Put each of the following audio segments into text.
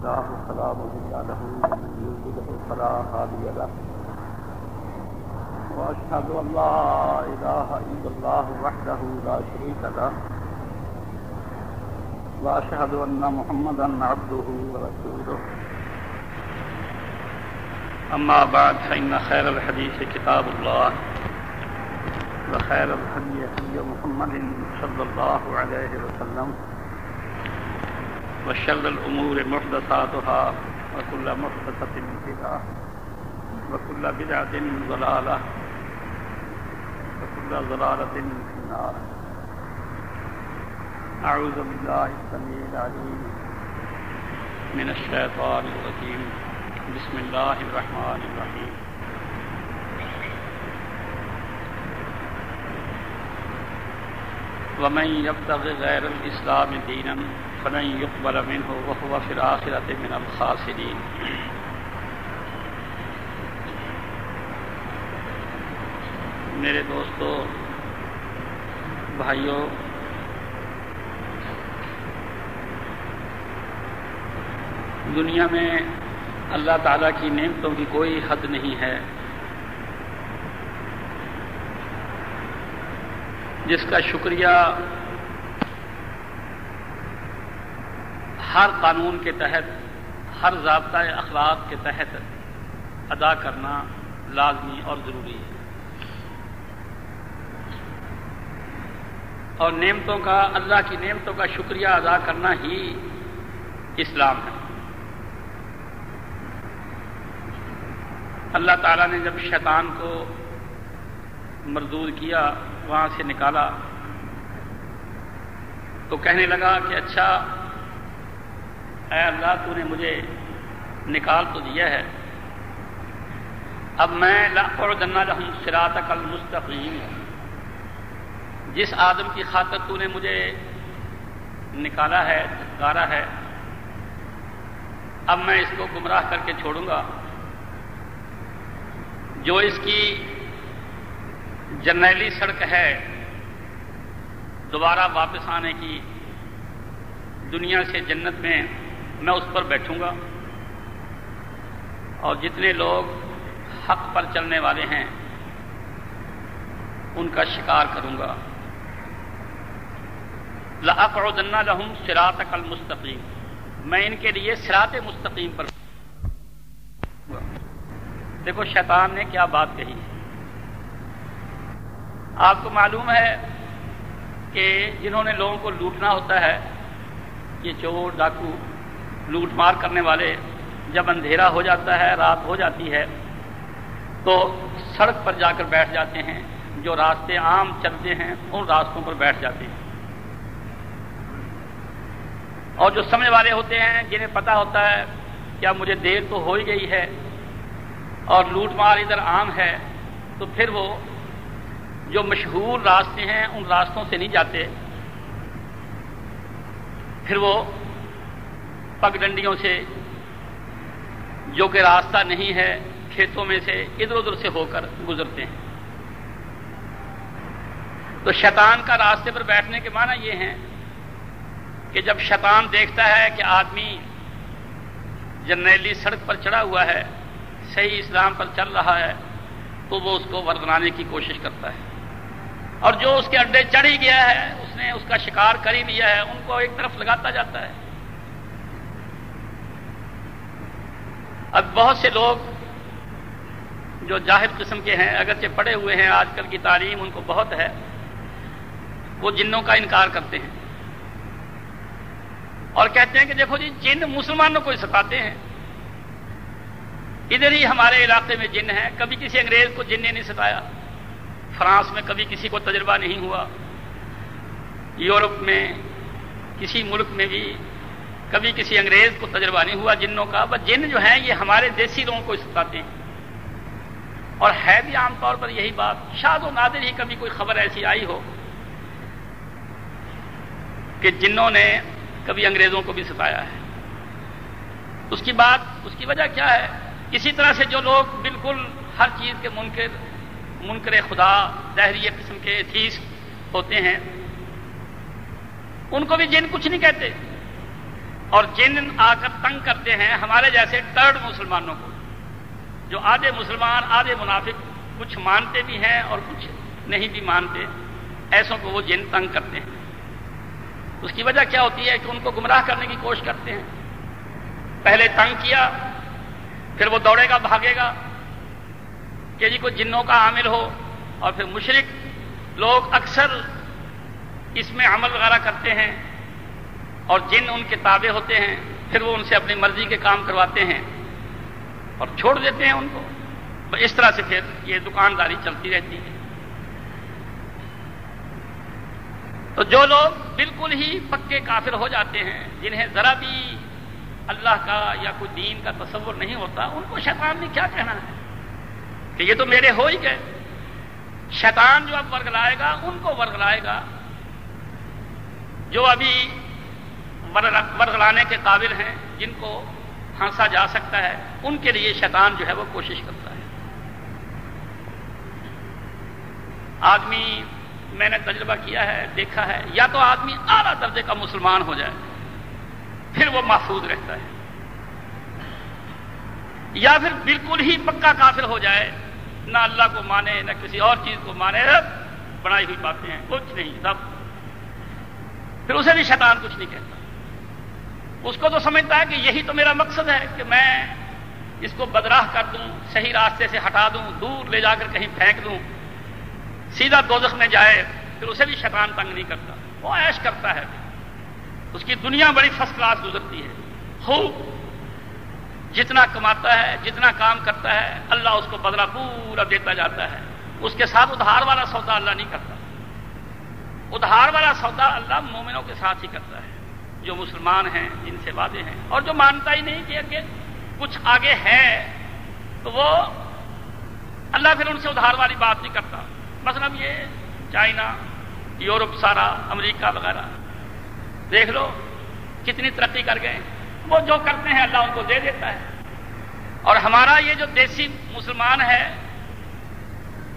الله فلا مضل له ومن يضلل فلا هادي له واشهد ان لا اله الا الله وحده لا شريك له واشهد ان محمدا عبده ورسوله اما بعد فان خير الحديث كتاب الله وخير الهدي هدي محمد صلى الله عليه وسلم. وشر الأمور محدثاتها وكل محدثة بدعة وكل بدعة ضلالة وكل ضلالة في النار. أعوذ بالله السميع العليم من الشيطان الرجيم. بسم الله الرحمن الرحيم. ومن يبتغ غير الإسلام دينا فلن يقبل منه وهو في الآخرة من الخاسرين. میرے دوستو بھائیوں دنیا میں اللہ تعالیٰ کی نعمتوں کی کوئی حد نہیں ہے، جس کا شکریہ ہر قانون کے تحت، ہر ضابطۂ اخلاق کے تحت ادا کرنا لازمی اور ضروری ہے۔ اور نعمتوں کا، اللہ کی نعمتوں کا شکریہ ادا کرنا ہی اسلام ہے۔ اللہ تعالیٰ نے جب شیطان کو مردود کیا، وہاں سے نکالا تو کہنے لگا کہ اچھا اے اللہ تو نے مجھے نکال تو دیا ہے۔ اب میں لاکھوں جنا رہوں سرات کل مستقیم جس آدم کی خاطر تو نے مجھے نکالا ہے دھتکارا ہے، اب میں اس کو گمراہ کر کے چھوڑوں گا۔ جو اس کی جرنیلی سڑک ہے، دوبارہ واپس آنے کی دنیا سے جنت میں میں اس پر بیٹھوں گا۔ اور جتنے لوگ حق پر چلنے والے ہیں، ان کا شکار کروں گا۔ لاقعدنا لہم سرات کل مستقیم میں ان کے لیے سرات مستقیم پر دیکھو، شیطان نے کیا بات کہی۔ آپ کو معلوم ہے کہ جنہوں نے لوگوں کو لوٹنا ہوتا ہے، یہ چور، ڈاکو لوٹ مار کرنے والے جب اندھیرا ہو جاتا ہے، رات ہو جاتی ہے، تو سڑک پر جا کر بیٹھ جاتے ہیں، جو راستے عام چلتے ہیں، ان راستوں پر بیٹھ جاتے ہیں۔ اور جو سمجھ والے ہوتے ہیں، جنہیں پتا ہوتا ہے کیا مجھے دیر تو ہو ہی گئی ہے اور لوٹ مار ادھر عام ہے، تو پھر وہ جو مشہور راستے ہیں، ان راستوں سے نہیں جاتے۔ پھر وہ پگ ڈنڈیوں سے، جو کہ راستہ نہیں ہے، کھیتوں میں سے ادھر ادھر سے ہو کر گزرتے ہیں۔ تو شیطان کا راستے پر بیٹھنے کے معنی یہ ہیں کہ جب شیطان دیکھتا ہے کہ آدمی جرنیلی سڑک پر چڑھا ہوا ہے، صحیح اسلام پر چل رہا ہے، تو وہ اس کو وردنانے کی کوشش کرتا ہے۔ اور جو اس کے اڈے چڑھ ہی گیا ہے، اس نے اس کا شکار کر ہی لیا ہے، ان کو ایک طرف لگاتا جاتا ہے۔ اب بہت سے لوگ جو جاہد قسم کے ہیں، اگرچہ پڑے ہوئے ہیں، آج کل کی تعلیم ان کو بہت ہے، وہ جنوں کا انکار کرتے ہیں۔ اور کہتے ہیں کہ دیکھو جی جن مسلمانوں کو ستاتے ہیں، ادھر ہی ہمارے علاقے میں جن ہیں۔ کبھی کسی انگریز کو جن نے نہیں ستایا۔ فرانس میں کبھی کسی کو تجربہ نہیں ہوا۔ یورپ میں، کسی ملک میں بھی کبھی کسی انگریز کو تجربہ نہیں ہوا جنوں کا، بس جن جو ہیں یہ ہمارے دیسی لوگوں کو ستاتے ہیں۔ اور ہے بھی عام طور پر یہی بات شاد و نادر ہی کبھی کوئی خبر ایسی آئی ہو کہ جنوں نے کبھی انگریزوں کو بھی ستایا ہے۔ اس کی بات، اس کی وجہ کیا ہے؟ اسی طرح سے جو لوگ بالکل ہر چیز کے منکر منکر خدا دہری قسم کے ایتھیس ہوتے ہیں، ان کو بھی جن کچھ نہیں کہتے۔ اور جن آ کر تنگ کرتے ہیں ہمارے جیسے ٹرڈ مسلمانوں کو، جو آدھے مسلمان، آدھے منافق کچھ مانتے بھی ہیں اور کچھ نہیں بھی مانتے، ایسوں کو وہ جن تنگ کرتے ہیں۔ اس کی وجہ کیا ہوتی ہے کہ ان کو گمراہ کرنے کی کوشش کرتے ہیں۔ پہلے تنگ کیا، پھر وہ دوڑے گا، بھاگے گا، کہ جی کوئی جنوں کا عامل ہو۔ اور پھر مشرق لوگ اکثر اس میں عمل وغیرہ کرتے ہیں۔ اور جن ان کے تابع ہوتے ہیں، پھر وہ ان سے اپنی مرضی کے کام کرواتے ہیں اور چھوڑ دیتے ہیں ان کو۔ اس طرح سے پھر یہ دکانداری چلتی رہتی ہے۔ تو جو لوگ بالکل ہی پکے کافر ہو جاتے ہیں، جنہیں ذرا بھی اللہ کا یا کوئی دین کا تصور نہیں ہوتا، ان کو شیطان نے کیا کہنا ہے؟ کہ یہ تو میرے ہو ہی گئے۔ شیطان جو اب ورگ لائے گا، ان کو ورگ لائے گا۔ جو ابھی ورگ لانے کے قابل ہیں، جن کو پھانسا جا سکتا ہے، ان کے لیے شیطان جو ہے وہ کوشش کرتا ہے۔ آدمی میں نے تجربہ کیا ہے، دیکھا ہے، یا تو آدمی اعلیٰ درجے کا مسلمان ہو جائے، پھر وہ محفوظ رہتا ہے۔ یا پھر بالکل ہی پکا کافر ہو جائے، نہ اللہ کو مانے، نہ کسی اور چیز کو مانے، بنائی ہوئی باتیں ہیں، کچھ نہیں، سب۔ پھر اسے بھی شیطان کچھ نہیں کہتا۔ اس کو تو سمجھتا ہے کہ یہی تو میرا مقصد ہے کہ میں اس کو بدراہ کر دوں، صحیح راستے سے ہٹا دوں، دور لے جا کر کہیں پھینک دوں۔ سیدھا دوزخ میں جائے، پھر اسے بھی شیطان تنگ نہیں کرتا۔ وہ ایش کرتا ہے۔ اس کی دنیا بڑی فرسٹ کلاس گزرتی ہے۔ خوب۔ جتنا کماتا ہے، جتنا کام کرتا ہے، اللہ اس کو بدلا پورا دیتا جاتا ہے۔ اس کے ساتھ ادھار والا سودا اللہ نہیں کرتا۔ ادھار والا سودا اللہ مومنوں کے ساتھ ہی کرتا ہے۔ جو مسلمان ہیں، جن سے وعدے ہیں۔ اور جو مانتا ہی نہیں کہ کہ کچھ آگے ہے، تو وہ اللہ پھر ان سے ادھار والی بات نہیں کرتا۔ مثلا یہ چائنا، یورپ، سارا امریکہ وغیرہ۔ دیکھ لو کتنی ترقی کر گئے۔ وہ جو کرتے ہیں، اللہ ان کو دے دیتا ہے۔ اور ہمارا یہ جو دیسی مسلمان ہے،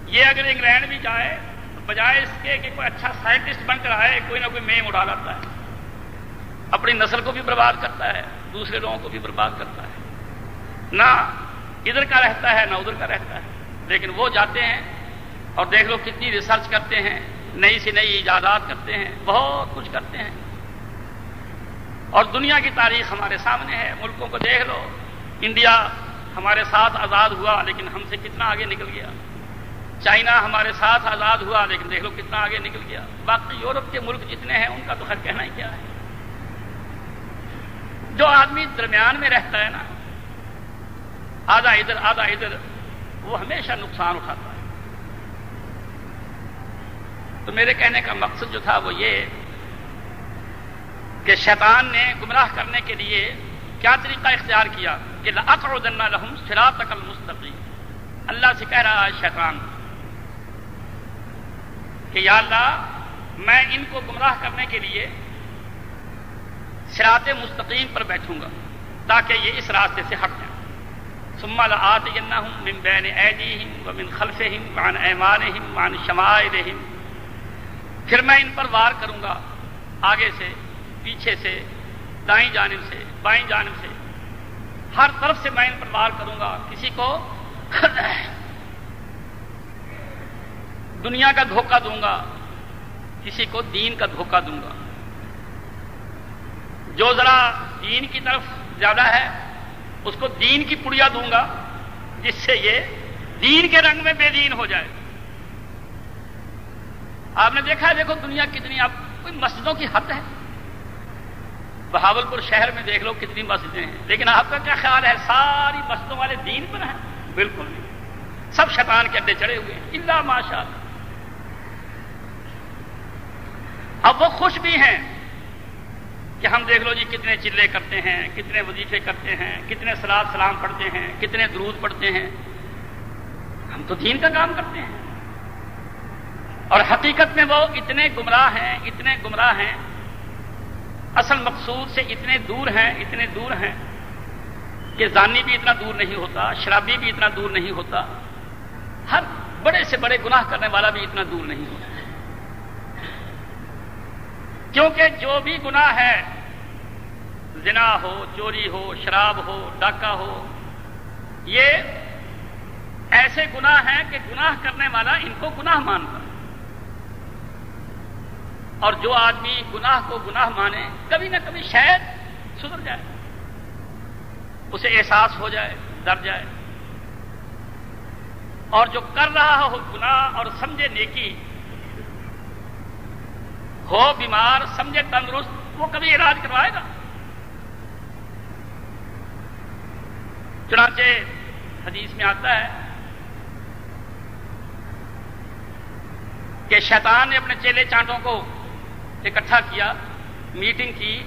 یہ اگر انگلینڈ بھی جائے، تو بجائے اس کے کہ کوئی اچھا سائنٹسٹ بن کر آئے، کوئی نہ کوئی میم اڑا لاتا ہے۔ اپنی نسل کو بھی برباد کرتا ہے، دوسرے لوگوں کو بھی برباد کرتا ہے۔ نہ ادھر کا رہتا ہے، نہ ادھر کا رہتا ہے۔ لیکن وہ جاتے ہیں اور دیکھ لو کتنی ریسرچ کرتے ہیں، نئی سے نئی ایجادات کرتے ہیں، بہت کچھ کرتے ہیں۔ اور دنیا کی تاریخ ہمارے سامنے ہے، ملکوں کو دیکھ لو۔ انڈیا ہمارے ساتھ آزاد ہوا، لیکن ہم سے کتنا آگے نکل گیا۔ چائنا ہمارے ساتھ آزاد ہوا، لیکن دیکھ لو کتنا آگے نکل گیا۔ باقی یورپ کے ملک جتنے ہیں، ان کا تو خیر کہنا ہی کیا ہے۔ جو آدمی درمیان میں رہتا ہے نا، آدھا ادھر آدھا ادھر، وہ ہمیشہ نقصان اٹھاتا ہے۔ تو میرے کہنے کا مقصد جو تھا وہ یہ کہ شیطان نے گمراہ کرنے کے لیے کیا طریقہ اختیار کیا؟ کہ لہم سراط المستقیم اللہ سے کہہ رہا ہے شیطان، کہ یا اللہ، میں ان کو گمراہ کرنے کے لیے سرات مستقیم پر بیٹھوں گا تاکہ یہ اس راستے سے ہٹ جائیں سما آت ہوں من بین ایدیہم ومن خلفہم وعن ایمانہم وعن شمائلہم۔ پھر میں ان پر وار کروں گا آگے سے، پیچھے سے، دائیں جانب سے، بائیں جانب سے۔ ہر طرف سے میں ان پر وار کروں گا۔ کسی کو دنیا کا دھوکہ دوں گا، کسی کو دین کا دھوکہ دوں گا۔ جو ذرا دین کی طرف زیادہ ہے، اس کو دین کی پڑیا دوں گا، جس سے یہ دین کے رنگ میں بے دین ہو جائے۔ آپ نے دیکھا ہے، دیکھو دنیا کتنی، آپ کوئی مسجدوں کی حد ہے؟ بہاول پور شہر میں دیکھ لو کتنی مسجدیں ہیں۔ لیکن آپ کا کیا خیال ہے، ساری مسجدوں والے دین پر ہیں؟ بالکل نہیں۔ سب شیطان کے اڈے چڑھے ہوئے ہیں۔ اللہ ماشاء اللہ اب وہ خوش بھی ہیں۔ کہ ہم دیکھ لو جی کتنے چلے کرتے ہیں، کتنے وظیفے کرتے ہیں، کتنے سلاد سلام پڑھتے ہیں، کتنے درود پڑھتے ہیں۔ ہم تو دین کا کام کرتے ہیں۔ اور حقیقت میں وہ اتنے گمراہ ہیں، اتنے گمراہ ہیں۔ اصل مقصود سے اتنے دور ہیں، اتنے دور ہیں کہ زانی بھی اتنا دور نہیں ہوتا، شرابی بھی اتنا دور نہیں ہوتا۔ ہر بڑے سے بڑے گناہ کرنے والا بھی اتنا دور نہیں ہوتا۔ کیونکہ جو بھی گناہ ہے، زنا ہو، چوری ہو، شراب ہو، ڈاکہ ہو، یہ ایسے گناہ ہیں کہ گناہ کرنے والا ان کو گناہ مانتا ہے۔ اور جو آدمی گناہ کو گناہ مانے، کبھی نہ کبھی شاید سدھر جائے۔ اسے احساس ہو جائے، ڈر جائے۔ اور جو کر رہا ہو گناہ اور سمجھے نیکی ہو بیمار، سمجھے تندرست، وہ کبھی علاج کروائے گا؟ چنانچہ حدیث میں آتا ہے کہ شیطان نے اپنے چیلے چانٹوں کو اکٹھا کیا، میٹنگ کی،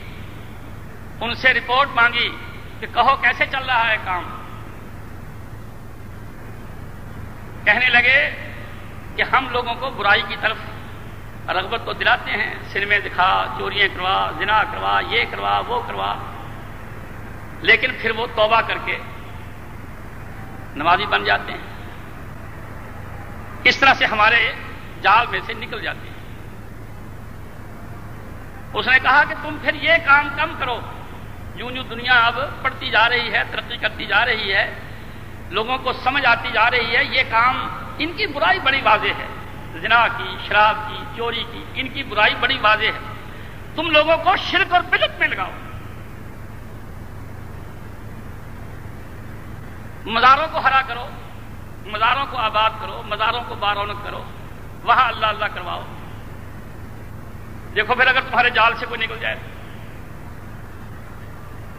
ان سے رپورٹ مانگی کہ کہو کیسے چل رہا ہے کام؟ کہنے لگے کہ ہم لوگوں کو برائی کی طرف رغبت تو دلاتے ہیں سنیمے دکھا، چوریاں کروا، زنا کروا، یہ کروا، وہ کروا۔ لیکن پھر وہ توبہ کر کے نمازی بن جاتے ہیں۔ اس طرح سے ہمارے جال میں سے نکل جاتے ہیں۔ اس نے کہا کہ تم پھر یہ کام کم کرو۔ یوں یوں دنیا اب پڑتی جا رہی ہے، ترقی کرتی جا رہی ہے، لوگوں کو سمجھ آتی جا رہی ہے، یہ کام ان کی برائی بڑی واضح ہے۔ زنا کی، شراب کی، چوری کی، ان کی برائی بڑی واضح ہے۔ تم لوگوں کو شرک اور بلک میں لگاؤ۔ مزاروں کو ہرا کرو، مزاروں کو آباد کرو، مزاروں کو بارونق کرو، وہاں اللہ اللہ کرواؤ۔ دیکھو پھر اگر تمہارے جال سے کوئی نکل جائے،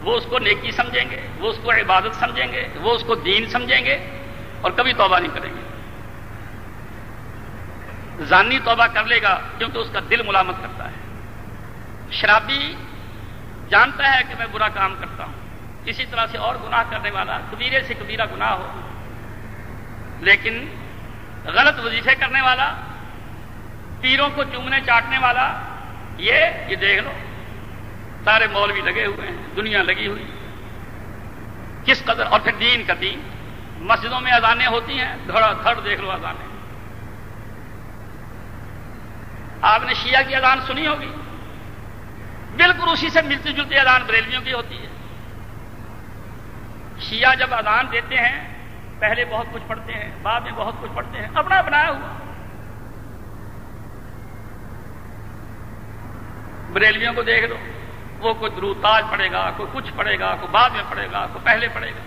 وہ اس کو نیکی سمجھیں گے، وہ اس کو عبادت سمجھیں گے، وہ اس کو دین سمجھیں گے اور کبھی توبہ نہیں کریں گے۔ زانی توبہ کر لے گا کیونکہ اس کا دل ملامت کرتا ہے۔ شرابی جانتا ہے کہ میں برا کام کرتا ہوں۔ اسی طرح سے اور گناہ کرنے والا، کبیرے سے کبیرہ گناہ ہو۔ لیکن غلط وظیفے کرنے والا، پیروں کو چومنے چاٹنے والا، یہ یہ دیکھ لو۔ سارے مول بھی لگے ہوئے ہیں، دنیا لگی ہوئی۔ کس قدر اور پھر دین کا دین۔ مسجدوں میں اذانیں ہوتی ہیں، دھڑا، دھڑ دیکھ لو اذانیں۔ آپ نے شیعہ کی اذان سنی ہوگی۔ بالکل اسی سے ملتی جلتی اذان بریلویوں کی ہوتی ہے۔ شیعہ جب اذان دیتے ہیں، پہلے بہت کچھ پڑھتے ہیں، بعد میں بہت کچھ پڑھتے ہیں، اپنا بنایا ہوا۔ بریلویوں کو دیکھ لو، وہ کوئی درو تاج پڑے گا، کوئی کچھ پڑے گا، کوئی بعد میں پڑے گا، کوئی پہلے پڑے گا۔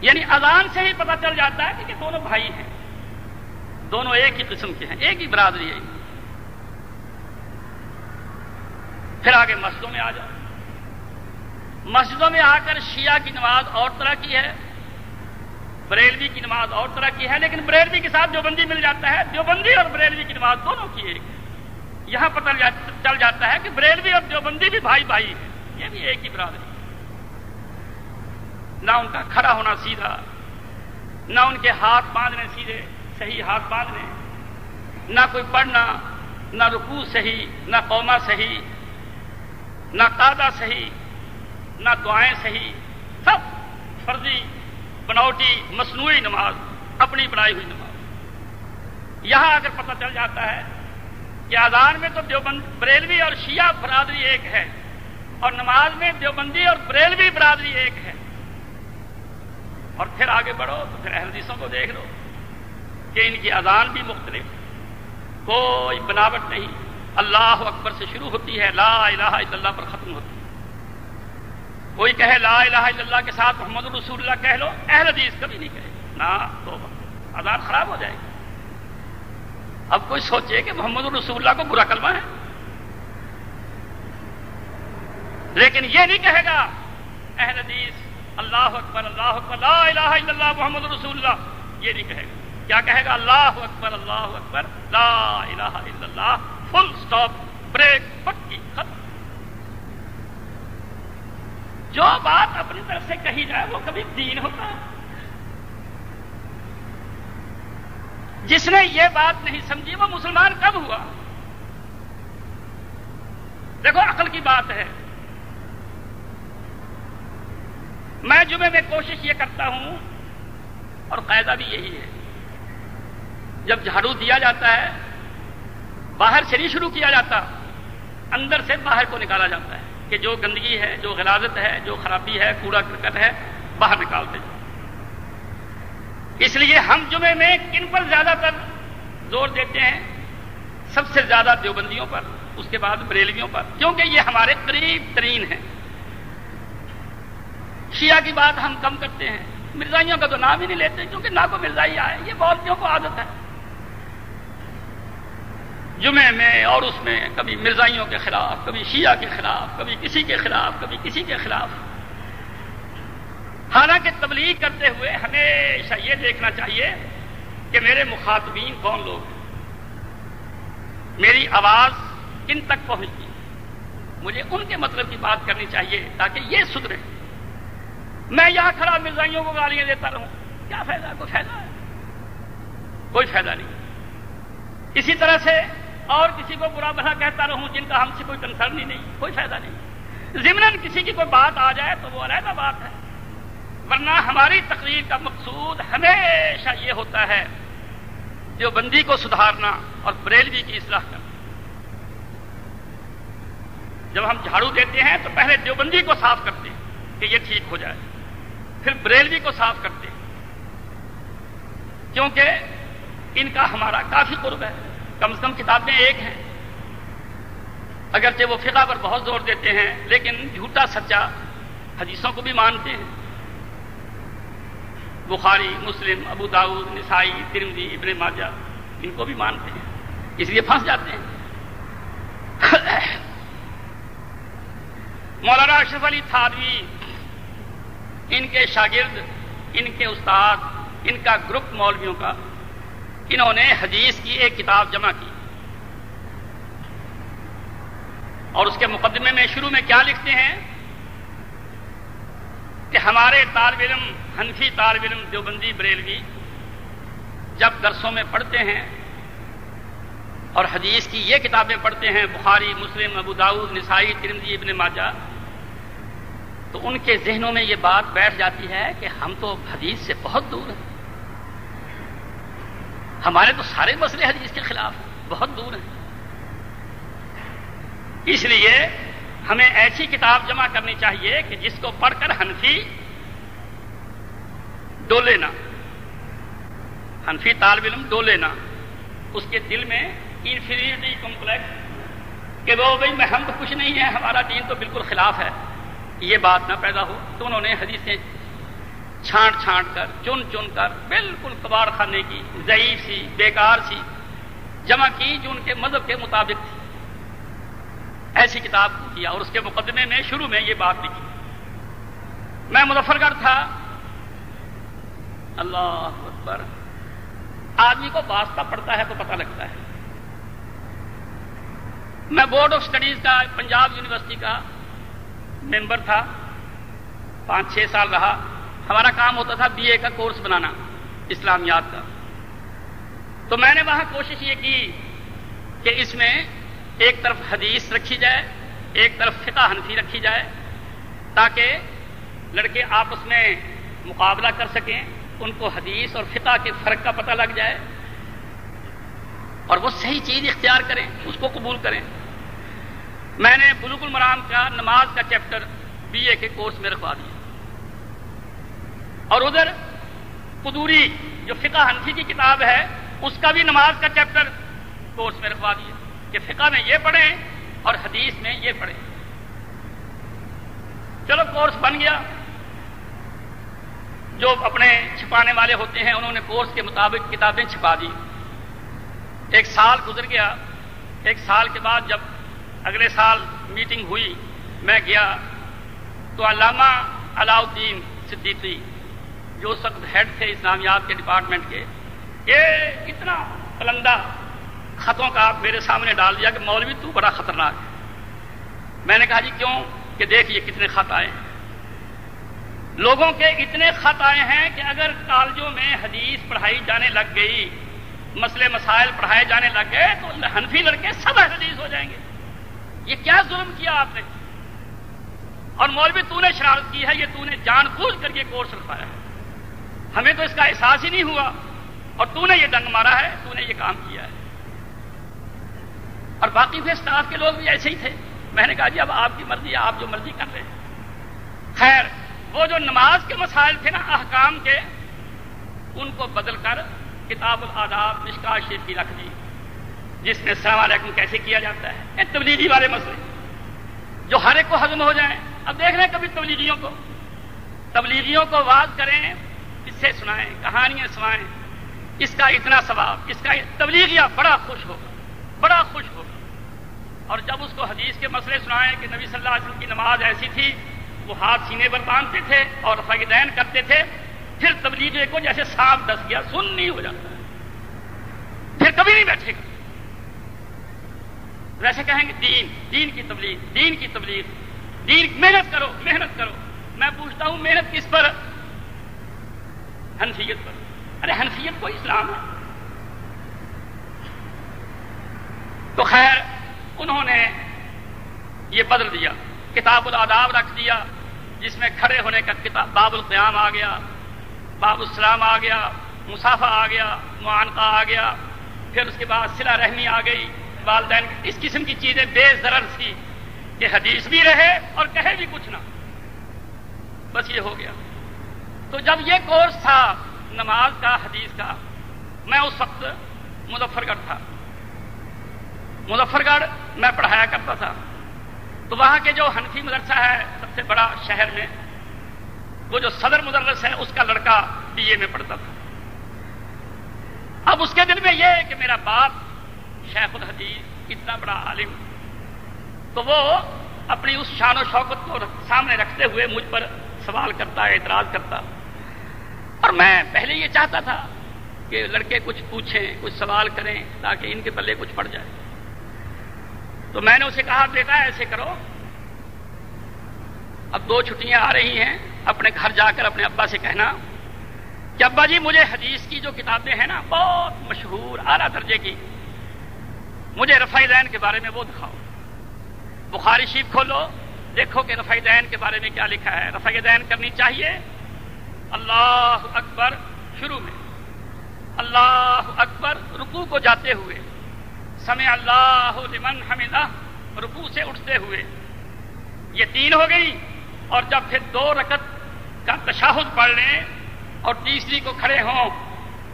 یعنی اذان سے ہی پتہ چل جاتا ہے کہ دونوں بھائی ہیں۔ دونوں ایک ہی قسم کے ہیں، ایک ہی برادری ہے۔ پھر آگے مسجدوں میں آ جاؤ۔ مسجدوں میں آ کر شیعہ کی نماز اور طرح کی ہے، بریلوی کی نماز اور طرح کی ہے، لیکن بریلوی کے ساتھ دیوبندی مل جاتا ہے۔ دیوبندی اور بریلوی کی نماز دونوں کی ایک۔ ہے یہاں پتہ چل جاتا ہے کہ بریلوی اور دیوبندی بھی بھائی بھائی ہیں۔ یہ بھی ایک ہی برادری۔ نہ ان کا کھڑا ہونا سیدھا، نہ ان کے ہاتھ باندھنے سیدھے۔ صحیح ہاتھ باندھنے۔ نہ کوئی پڑھنا، نہ رکوع صحیح، نہ قوما صحیح، نہ قادہ صحیح، نہ دعائیں صحیح، سب فرضی، بناوٹی، مصنوعی نماز، اپنی بنائی ہوئی نماز۔ یہاں اگر پتہ چل جاتا ہے کہ آزان میں تو دیوبند، بریلوی اور شیعہ برادری ایک ہے، اور نماز میں دیوبندی اور بریلوی برادری ایک ہے۔ اور پھر آگے بڑھو تو پھر احمدیسوں کو دیکھ لو۔ کہ ان کی اذان بھی مختلف کوئی بناوٹ نہیں۔ اللہ اکبر سے شروع ہوتی ہے، لا الہ الا اللہ پر ختم ہوتی ہے۔ کوئی کہے لا الہ الا اللہ کے ساتھ محمد رسول اللہ کہہ لو، اہل حدیث کبھی نہیں کہے۔ نہ تو اذان خراب ہو جائے گی۔ اب کوئی سوچے کہ محمد رسول اللہ کو برا کلمہ ہے۔ لیکن یہ نہیں کہے گا، اہل حدیث، اللہ اکبر اللہ اکبر، لا الہ الا اللہ، محمد رسول اللہ، یہ نہیں کہے گا۔ کیا کہے گا؟ اللہ اکبر اللہ اکبر، لا الہ الا اللہ فل سٹاپ بریک پکی، ختم۔ جو بات اپنی طرف سے کہی جائے، وہ کبھی دین ہوتا۔ ہے جس نے یہ بات نہیں سمجھی، وہ مسلمان کب ہوا؟ دیکھو، عقل کی بات ہے۔ میں جمعے میں کوشش یہ کرتا ہوں، اور قاعدہ بھی یہی ہے۔ جب جھاڑو دیا جاتا ہے، باہر سے نہیں شروع کیا جاتا، اندر سے باہر کو نکالا جاتا ہے کہ جو گندگی ہے، جو غلازت ہے، جو خرابی ہے، کوڑا کرکٹ ہے، باہر نکالتے جاؤ اس لیے ہم جمعے میں کن پر زیادہ تر زور دیتے ہیں؟ سب سے زیادہ دیوبندیوں پر، اس کے بعد بریلویوں پر۔ کیونکہ یہ ہمارے قریب ترین ہیں۔ شیعہ کی بات ہم کم کرتے ہیں۔ مرزائیوں کا تو نام ہی نہیں لیتے، کیونکہ نہ کو مرزائی آئے، یہ بولتیوں کو عادت ہے۔ جمعے میں اور اس میں کبھی مرزائیوں کے خلاف، کبھی شیعہ کے خلاف، کبھی کسی کے خلاف، کبھی کسی کے خلاف۔ حالانکہ تبلیغ کرتے ہوئے ہمیشہ یہ دیکھنا چاہیے کہ میرے مخاطبین کون لوگ ہیں؟ میری آواز کن تک پہنچتی؟ مجھے ان کے مطلب کی بات کرنی چاہیے تاکہ یہ سدھرے۔ میں یہاں کھڑا مرزائیوں کو گالیاں دیتا رہوں۔ کیا فائدہ؟ کوئی فائدہ؟ ہے کوئی فائدہ نہیں۔ اسی طرح سے اور کسی کو برا بھلا کہتا رہوں جن کا ہم سے کوئی کنسرن ہی نہیں، کوئی فائدہ نہیں۔ ضمن کسی کی کوئی بات آ جائے تو وہ علیحدہ بات ہے۔ ورنہ ہماری تقریر کا مقصود ہمیشہ یہ ہوتا ہے جو بندی کو سدھارنا اور بریلوی کی اصلاح کرنا۔ جب ہم جھاڑو دیتے ہیں تو پہلے دیوبندی کو صاف کرتے ہیں کہ یہ ٹھیک ہو جائے، پھر بریلوی کو صاف کرتے ہیں۔ کیونکہ ان کا ہمارا کافی قرب ہے۔ کم سے کم کتابیں ایک ہیں۔ اگرچہ وہ فقہ پر بہت زور دیتے ہیں، لیکن جھوٹا سچا حدیثوں کو بھی مانتے ہیں۔ بخاری، مسلم، ابو داود، نسائی ترمدی ابن ماجہ، ان کو بھی مانتے ہیں۔ اس لیے پھنس جاتے ہیں۔ مولانا اشرف علی تھادوی ان کے شاگرد، ان کے استاد، ان کا گروپ مولویوں کا انہوں نے حدیث کی ایک کتاب جمع کی۔ اور اس کے مقدمے میں شروع میں کیا لکھتے ہیں؟ کہ ہمارے طالب علم، حنفی طالب علم دیوبندی بریلوی جب درسوں میں پڑھتے ہیں اور حدیث کی یہ کتابیں پڑھتے ہیں، بخاری، مسلم، ابو داود نسائی ترمدی ابن ماجہ، تو ان کے ذہنوں میں یہ بات بیٹھ جاتی ہے کہ ہم تو حدیث سے بہت دور ہیں۔ ہمارے تو سارے مسئلے حدیث کے خلاف بہت دور ہیں۔ اس لیے ہمیں ایسی کتاب جمع کرنی چاہیے کہ جس کو پڑھ کر ہنفی ڈولے نہ ہنفی طالب علم ڈولے نہ اس کے دل میں انفیریٹی کمپلیکس کہ وہ بھائی میں ہم تو کچھ نہیں ہے ہمارا دین تو بالکل خلاف ہے، یہ بات نہ پیدا ہو۔ تو انہوں نے حدیثیں چھانٹ چھانٹ کر، چن چن کر، بالکل کباڑ خانے کی، ضعیف سی، بیکار سی، جمع کی جو ان کے مذہب کے مطابق تھی۔ ایسی کتاب کیا اور اس کے مقدمے میں شروع میں یہ بات لکھی۔ میں مظفر گڑھ تھا۔ اللہ اکبر۔ آدمی کو واسطہ پڑتا ہے تو پتہ لگتا ہے۔ میں بورڈ آف اسٹڈیز کا، پنجاب یونیورسٹی کا ممبر تھا۔ پانچ چھ سال رہا۔ ہمارا کام ہوتا تھا بی اے کا کورس بنانا، اسلامیات کا۔ تو میں نے وہاں کوشش یہ کی کہ اس میں ایک طرف حدیث رکھی جائے، ایک طرف فقہ حنفی رکھی جائے، تاکہ لڑکے آپس میں مقابلہ کر سکیں، ان کو حدیث اور فقہ کے فرق کا پتہ لگ جائے اور وہ صحیح چیز اختیار کریں، اس کو قبول کریں۔ میں نے بلوک المرام کا نماز کا چیپٹر بی اے کے کورس میں رکھوا دیا۔ اور ادھر قدوری جو فقہ حنفی کی کتاب ہے، اس کا بھی نماز کا چیپٹر کورس میں رکھوا دیا کہ فقہ میں یہ پڑھیں اور حدیث میں یہ پڑھیں۔ چلو کورس بن گیا۔ جو اپنے چھپانے والے ہوتے ہیں، انہوں نے کورس کے مطابق کتابیں چھپا دی۔ ایک سال گزر گیا۔ ایک سال کے بعد جب اگلے سال میٹنگ ہوئی، میں گیا تو علامہ علاؤدین صدیقی جو اس ہیڈ تھے اسلامیات کے ڈپارٹمنٹ کے، یہ اتنا پلندہ خطوں کا آپ میرے سامنے ڈال دیا کہ مولوی تو بڑا خطرناک ہے۔ میں نے کہا جی کیوں؟ کہ دیکھیے کتنے خط آئے ہیں۔ لوگوں کے اتنے خط آئے ہیں کہ اگر کالجوں میں حدیث پڑھائی جانے لگ گئی، مسئلے مسائل پڑھائے جانے لگ گئے، تو حنفی لڑکے سب حدیث ہو جائیں گے۔ یہ کیا ظلم کیا آپ نے؟ اور مولوی تو نے شرارت کی ہے، یہ تو نے جان بوجھ کر یہ کورس رکھوایا ہے۔ ہمیں تو اس کا احساس ہی نہیں ہوا۔ اور تو نے یہ ڈنگ مارا ہے، تو نے یہ کام کیا ہے۔ اور باقی ہوئے اسٹاف کے لوگ بھی ایسے ہی تھے۔ میں نے کہا جی اب آپ کی مرضی آپ جو مرضی کر رہے ہیں خیر، وہ جو نماز کے مسائل تھے نا، احکام کے، ان کو بدل کر کتاب الاداب مشکا شریف کی رکھ دی۔ جس میں السلام علیکم کیسے کیا جاتا ہے؟ یہ تبلیغی والے مسئلے۔ جو ہر ایک کو ہضم ہو جائیں۔ اب دیکھ رہے ہیں کبھی تبلیغیوں کو۔ تبلیغیوں کو واز کریں اس سے سنائیں، کہانیاں سنائیں۔ اس کا اتنا ثواب، اس کا تبلیغیا بڑا خوش ہو بڑا خوش ہو اور جب اس کو حدیث کے مسئلے سنائیں کہ نبی صلی اللہ علیہ وسلم کی نماز ایسی تھی، وہ ہاتھ سینے پر باندھتے تھے اور فقدین کرتے تھے، پھر تبلیغ کو جیسے سانپ ڈس گیا، سن نہیں ہو جاتا۔ پھر کبھی نہیں بیٹھے گا۔ ویسے کہیں گے، دین دین کی تبلیغ، دین کی تبلیغ۔ دین، محنت کرو محنت کرو۔ میں پوچھتا ہوں، محنت کس پر؟ حنفیت پر۔ ارے حنفیت کو اسلام ہے؟ تو خیر، انہوں نے یہ بدل دیا، کتاب الاداب رکھ دیا، جس میں کھڑے ہونے کا کتاب، باب القیام آ گیا، باب السلام آ گیا مسافہ آ گیا، معانقہ آ گیا، پھر اس کے بعد سلا رحمی آ گئی، والدین، اس قسم کی چیزیں بے ضرر تھی کہ حدیث بھی رہے اور کہے بھی کچھ نہ۔ بس یہ ہو گیا۔ تو جب یہ کورس تھا نماز کا، حدیث کا، میں اس وقت مظفر گڑھ تھا۔ مظفر گڑھ میں پڑھایا کرتا تھا۔ تو وہاں کے جو حنفی مدرسہ ہے، سب سے بڑا شہر میں، وہ جو صدر مدرس ہے، اس کا لڑکا بی اے میں پڑھتا تھا۔ اب اس کے دل میں یہ ہے کہ میرا باپ شیخ الحدیث اتنا بڑا عالم، تو وہ اپنی اس شان و شوقت کو سامنے رکھتے ہوئے مجھ پر سوال کرتا ہے اعتراض کرتا۔ اور میں پہلے یہ چاہتا تھا کہ لڑکے کچھ پوچھیں، کچھ سوال کریں تاکہ ان کے پلے کچھ پڑ جائے۔ تو میں نے اسے کہا، بیٹا، ایسے کرو۔ اب دو چھٹیاں آ رہی ہیں، اپنے گھر جا کر اپنے ابا سے کہنا کہ ابا جی مجھے حدیث کی جو کتابیں ہیں نا، بہت مشہور، اعلیٰ درجے کی۔ مجھے رفائی دین کے بارے میں وہ دکھاؤ۔ بخاری شیف کھولو، دیکھو کہ رفائی دین کے بارے میں کیا لکھا ہے۔ رفائی دین کرنی چاہیے اللہ اکبر شروع میں۔ اللہ اکبر رکو کو جاتے ہوئے۔ سمے اللہ لمن حمدہ رکو سے اٹھتے ہوئے۔ یہ تین ہو گئی اور جب پھر دو رکت کا تشاہد پڑھ لیں اور تیسری کو کھڑے ہوں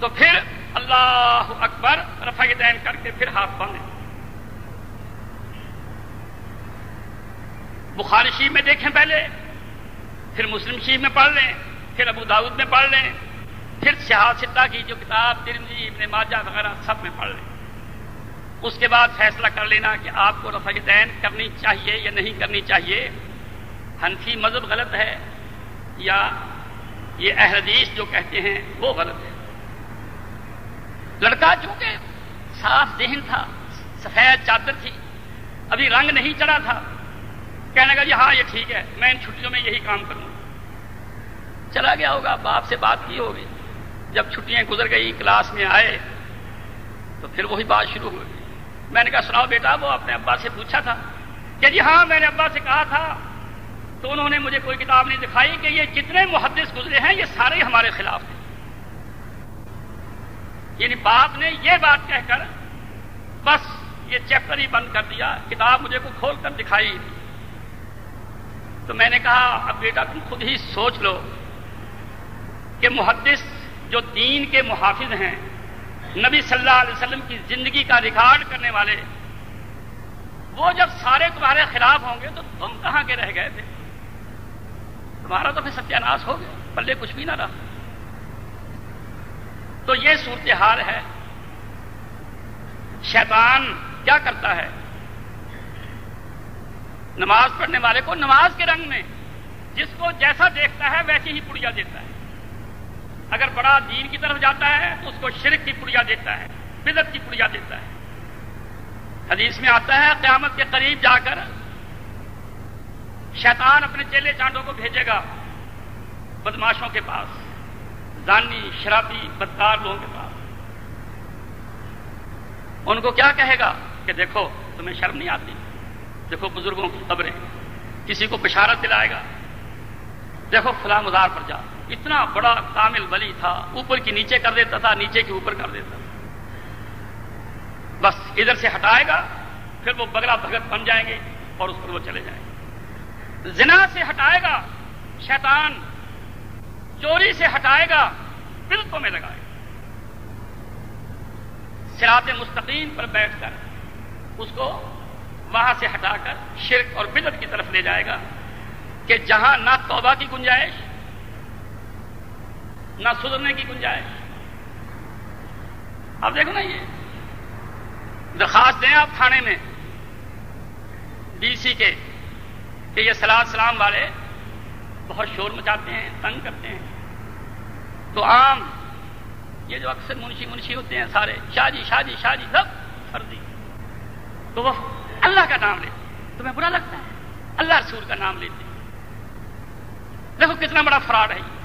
تو پھر اللہ اکبر رفع دین کر کے پھر ہاتھ باندھیں بخاری شیف میں دیکھیں پہلے، پھر مسلم شیف میں پڑھ لیں۔ پھر ابو داود میں پڑھ لیں، پھر سیاستہ کی جو کتاب ترمزی ابن ماجہ وغیرہ سب میں پڑھ لیں۔ اس کے بعد فیصلہ کر لینا کہ آپ کو رفع دین کرنی چاہیے یا نہیں کرنی چاہیے۔ حنفی مذہب غلط ہے یا یہ احادیث جو کہتے ہیں وہ غلط ہے۔ لڑکا چونکہ صاف ذہن تھا، سفید چادر تھی، ابھی رنگ نہیں چڑھا تھا، کہنے کا جی ہاں یہ ٹھیک ہے، میں ان چھٹیوں میں یہی کام کروں۔ چلا گیا ہوگا، باپ سے بات کی ہوگی۔ جب چھٹیاں گزر گئی، کلاس میں آئے، تو پھر وہی بات شروع ہو گئی میں نے کہا، سناؤ بیٹا، وہ اپنے ابا سے پوچھا تھا کہ جی ہاں میں نے ابا سے کہا تھا، تو انہوں نے مجھے کوئی کتاب نہیں دکھائی کہ یہ جتنے محدث گزرے ہیں، یہ سارے ہمارے خلاف تھے یعنی باپ نے یہ بات کہہ کر بس یہ چیپٹر ہی بند کر دیا، کتاب مجھے کو کھول کر دکھائی۔ تو میں نے کہا، اب بیٹا، تم خود ہی سوچ لو کہ محدث جو دین کے محافظ ہیں، نبی صلی اللہ علیہ وسلم کی زندگی کا ریکارڈ کرنے والے، وہ جب سارے تمہارے خلاف ہوں گے تو تم کہاں کے رہ گئے تھے؟ تمہارا تو پھر ستیہ ہو گیا، پلے کچھ بھی نہ رہا۔ تو یہ صورتحال ہے، شیطان کیا کرتا ہے؟ نماز پڑھنے والے کو نماز کے رنگ میں، جس کو جیسا دیکھتا ہے ویسی ہی پڑیا دیتا ہے۔ اگر بڑا دین کی طرف جاتا ہے تو اس کو شرک کی پڑیا دیتا ہے بدت کی پڑیا دیتا ہے۔ حدیث میں آتا ہے، قیامت کے قریب جا کر شیطان اپنے چیلے چانڈوں کو بھیجے گا بدماشوں کے پاس، زانی، شرابی، بدکار لوگوں کے پاس۔ ان کو کیا کہے گا؟ کہ دیکھو، تمہیں شرم نہیں آتی۔ دیکھو، بزرگوں کی خبریں کسی کو بشارت دلائے گا۔ دیکھو، فلاں مزار پر جا۔ اتنا بڑا کامل ولی تھا، اوپر کی نیچے کر دیتا تھا، نیچے کی اوپر کر دیتا۔ تھا بس ادھر سے ہٹائے گا، پھر وہ بگلا بھگت بن جائیں گے اور اس پر وہ چلے جائیں گے۔ زنا سے ہٹائے گا، شیطان چوری سے ہٹائے گا بالکل میں لگائے گا۔ سرات مستقیم پر بیٹھ کر اس کو وہاں سے ہٹا کر شرک اور بدت کی طرف لے جائے گا کہ جہاں نہ توبہ کی گنجائش نہ سدھرنے کی گنجائش۔ اب دیکھو نا یہ درخواست دیں آپ تھانے میں ڈی سی کے کہ یہ سلاد سلام والے بہت شور مچاتے ہیں، تنگ کرتے ہیں۔ تو عام یہ جو اکثر منشی منشی ہوتے ہیں سارے شاہ جی شاہ جی شاہ جی سب فرضی تو وہ اللہ کا نام لیتے تمہیں برا لگتا ہے؟ اللہ رسول کا نام لیتے دیکھو کتنا بڑا فراڈ ہے یہ۔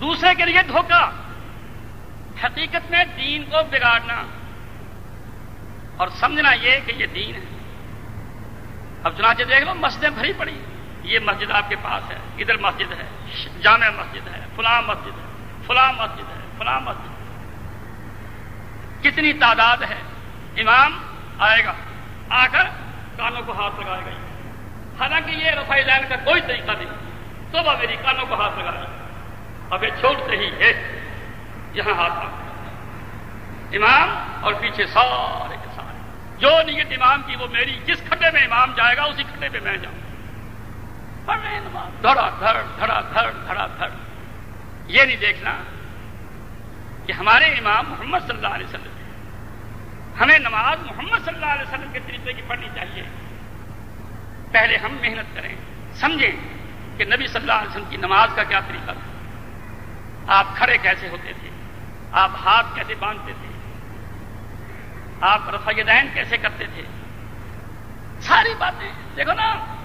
دوسرے کے لیے دھوکہ۔ حقیقت میں دین کو بگاڑنا اور سمجھنا یہ کہ یہ دین ہے۔ اب چنانچہ دیکھ لو، مسجدیں بھری پڑی۔ یہ مسجد آپ کے پاس ہے، ادھر مسجد ہے، جامع مسجد ہے، فلاں مسجد ہے، فلاں مسجد ہے، فلاں مسجد ہے۔ کتنی تعداد ہے۔ امام آئے گا، آ کر کانوں کو ہاتھ لگائے گا۔ حالانکہ یہ رفائی لائن کا کوئی طریقہ نہیں۔ تو وہ میری، کانوں کو ہاتھ لگا اب یہ چھوٹتے ہی ہے۔ یہاں ہاتھ امام اور پیچھے سارے کے سارے۔ جو نیت امام کی وہ میری جس کھٹے میں امام جائے گا، اسی کھٹے پہ میں جاؤں۔ دھڑا، دھڑ دھڑا دھڑ دھڑا، دھڑ۔ یہ نہیں دیکھنا کہ ہمارے امام محمد صلی اللہ علیہ وسلم ہمیں نماز محمد صلی اللہ علیہ وسلم کے طریقے کی پڑھنی چاہیے۔ پہلے ہم محنت کریں، سمجھیں کہ نبی صلی اللہ علیہ وسلم کی نماز کا کیا طریقہ تھا۔ آپ کھڑے کیسے ہوتے تھے؟ آپ ہاتھ کیسے باندھتے تھے؟ آپ رفیدین کیسے کرتے تھے؟ ساری باتیں، دیکھو نا۔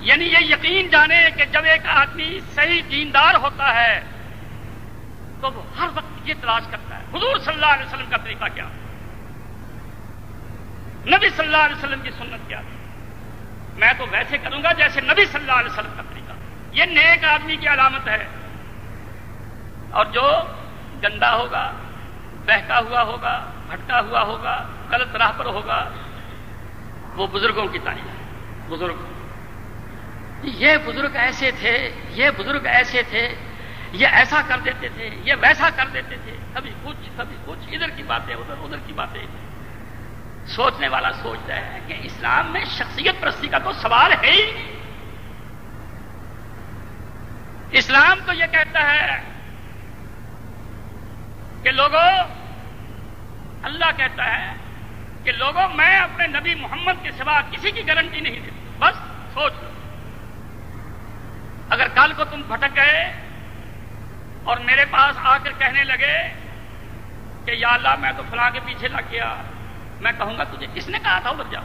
یعنی یہ یقین جانے کہ جب ایک آدمی صحیح دیندار ہوتا ہے، تو وہ ہر وقت یہ تلاش کرتا ہے۔ حضور صلی اللہ علیہ وسلم کا طریقہ کیا؟ نبی صلی اللہ علیہ وسلم کی سنت کیا؟ تھی میں تو ویسے کروں گا جیسے نبی صلی اللہ علیہ وسلم کا طریقہ۔ یہ نیک آدمی کی علامت ہے۔ اور جو گندا ہوگا بہتا ہوا ہوگا، بھٹکا ہوا ہوگا، غلط راہ پر ہوگا، وہ بزرگوں کی تعریف بزرگ۔ یہ بزرگ ایسے تھے، یہ بزرگ ایسے تھے، یہ ایسا کر دیتے تھے، یہ ویسا کر دیتے تھے۔ کبھی کچھ کبھی کچھ، ادھر کی باتیں، ادھر ادھر کی باتیں۔ سوچنے والا سوچتا ہے کہ اسلام میں شخصیت پرستی کا تو سوال ہے ہی۔ اسلام تو یہ کہتا ہے کہ لوگوں اللہ کہتا ہے کہ لوگوں میں اپنے نبی محمد کے سوا کسی کی گارنٹی نہیں دیتی۔ بس سوچ لو۔ اگر کل کو تم بھٹک گئے اور میرے پاس آ کر کہنے لگے کہ یا اللہ، میں تو فلاں کے پیچھے لگ گیا، میں کہوں گا، تجھے کس نے کہا تھا؟ ادھر جاؤ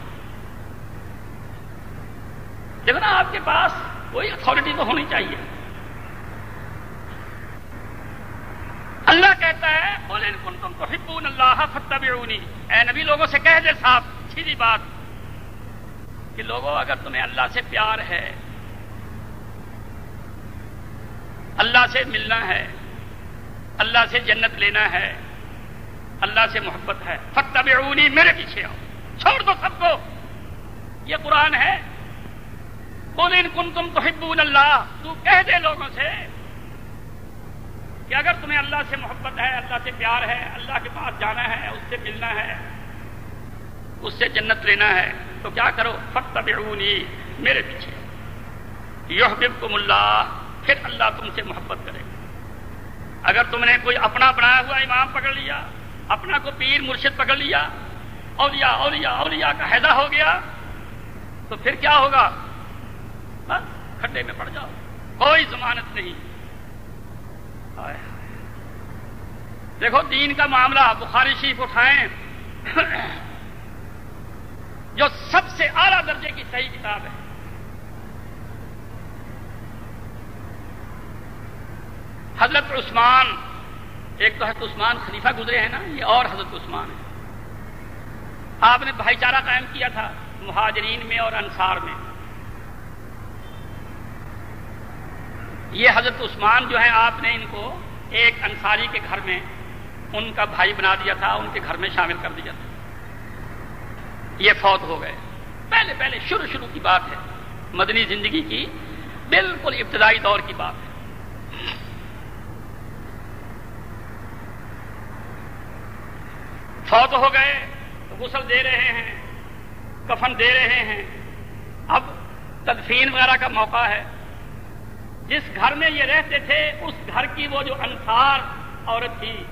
دیکھو نا، آپ کے پاس کوئی اتارٹی تو ہونی چاہیے۔ اللہ کہتا ہے، بولے کن تم تو ہبون اللہ فتح اے نبی، لوگوں سے کہہ دے صاحب، سیدھی بات۔ کہ لوگوں، اگر تمہیں اللہ سے پیار ہے، اللہ سے ملنا ہے، اللہ سے جنت لینا ہے، اللہ سے محبت ہے فتح میرے پیچھے آؤ۔ چھوڑ دو سب کو۔ یہ قرآن ہے۔ بول ان کن تم تو ہبون اللہ۔ تو کہہ دے لوگوں سے کہ اگر تمہیں اللہ سے محبت ہے، اللہ سے پیار ہے، اللہ کے پاس جانا ہے، اس سے ملنا ہے، اس سے جنت لینا ہے، تو کیا کرو؟ فتح میرے پیچھے۔ یحببکم اللہ، پھر اللہ تم سے محبت کرے۔ اگر تم نے کوئی اپنا بنایا ہوا امام پکڑ لیا، اپنا کو پیر مرشد پکڑ لیا، اولیاء اولیاء اولیاء کا حیدہ ہو گیا، تو پھر کیا ہوگا؟ بس کھڈے میں پڑ جاؤ، کوئی ضمانت نہیں۔ دیکھو، دین کا معاملہ بخاری شریف اٹھائیں۔ جو سب سے اعلیٰ درجے کی صحیح کتاب ہے۔ حضرت عثمان، ایک تو حضرت عثمان خلیفہ گزرے ہیں نا، یہ اور حضرت عثمان ہے آپ نے بھائی چارہ قائم کیا تھا، مہاجرین میں اور انصار میں۔ یہ حضرت عثمان جو ہے آپ نے ان کو ایک انصاری کے گھر میں ان کا بھائی بنا دیا تھا، ان کے گھر میں شامل کر دیا تھا۔ یہ فوت ہو گئے۔ پہلے پہلے شروع شروع کی بات ہے۔ مدنی زندگی کی بالکل ابتدائی دور کی بات ہے۔ فوت ہو گئے، غسل دے رہے ہیں، کفن دے رہے ہیں۔ اب تدفین وغیرہ کا موقع ہے۔ جس گھر میں یہ رہتے تھے، اس گھر کی وہ جو انصار عورت تھی،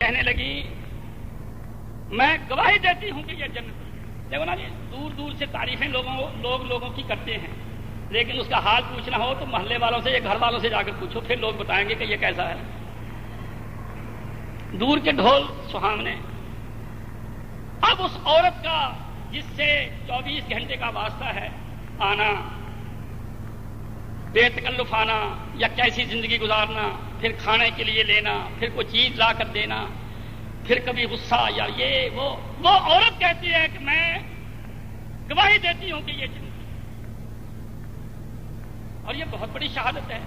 کہنے لگی، میں گواہی دیتی ہوں کہ یہ جنت دیکھو نا جی دور دور سے تعریفیں لوگوں لوگ لوگوں کی کرتے ہیں۔ لیکن اس کا حال پوچھنا ہو تو محلے والوں سے یا گھر والوں سے جا کر پوچھو، پھر لوگ بتائیں گے کہ یہ کیسا ہے۔ دور کے ڈھول سہامنے۔ اب اس عورت کا، جس سے چوبیس گھنٹے کا واسطہ ہے، آنا بے تکلف آنا یا کیسی زندگی گزارنا، پھر کھانے کے لیے لینا، پھر کوئی چیز لا کر دینا، پھر کبھی غصہ یا یہ وہ وہ عورت کہتی ہے کہ میں گواہی دیتی ہوں کہ یہ زندگی اور یہ بہت بڑی شہادت ہے۔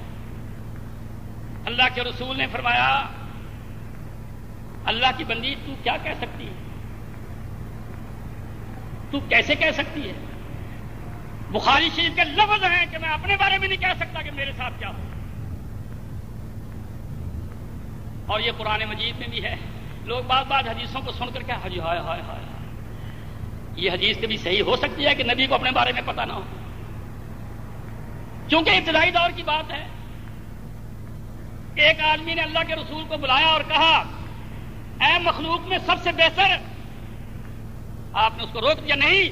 اللہ کے رسول نے فرمایا، اللہ کی بندی تو کیا کہہ سکتی ہے؟ تو کیسے کہہ سکتی ہے؟ بخاری شریف کے لفظ ہیں کہ میں اپنے بارے میں نہیں کہہ سکتا کہ میرے ساتھ کیا ہو۔ اور یہ قرآن مجید میں بھی ہے۔ لوگ بات بات حدیثوں کو سن کر کیا ہاں حجی ہائے ہائے ہائے۔ یہ حدیث کبھی صحیح ہو سکتی ہے کہ نبی کو اپنے بارے میں پتا نہ ہو۔ کیونکہ ابتدائی دور کی بات ہے۔ ایک آدمی نے اللہ کے رسول کو بلایا اور کہا، اے مخلوق میں سب سے بہتر، آپ نے اس کو روک دیا نہیں،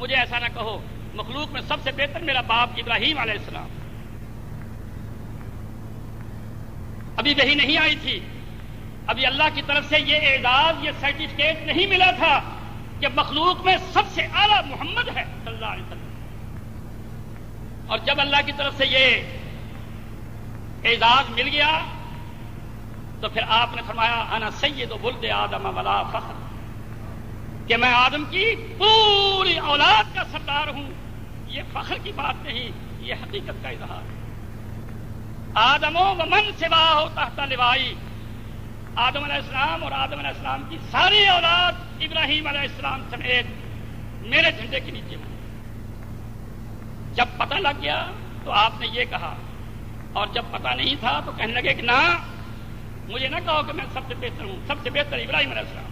مجھے ایسا نہ کہو۔ مخلوق میں سب سے بہتر میرا باپ ابراہیم علیہ السلام۔ ابھی وہی نہیں آئی تھی۔ ابھی اللہ کی طرف سے یہ اعزاز، یہ سرٹیفکیٹ نہیں ملا تھا کہ مخلوق میں سب سے اعلیٰ محمد ہے۔ صلی اللہ علیہ وسلم۔ اور جب اللہ کی طرف سے یہ اعزاز مل گیا، تو پھر آپ نے فرمایا آنا سید و بلد آدم ولا فخر۔ کہ میں آدم کی پوری اولاد کا سردار ہوں۔ یہ فخر کی بات نہیں، یہ حقیقت کا اظہار ہے۔ آدم و من سوا ہو تحت لوائی۔ آدم علیہ السلام اور آدم علیہ السلام کی ساری اولاد ابراہیم علیہ السلام سمیت میرے جھنڈے کے نیچے ہوں جب پتہ لگ گیا تو آپ نے یہ کہا، اور جب پتہ نہیں تھا تو کہنے لگے کہ نہ، مجھے نہ کہو کہ میں سب سے بہتر ہوں، سب سے بہتر ابراہیم علیہ السلام۔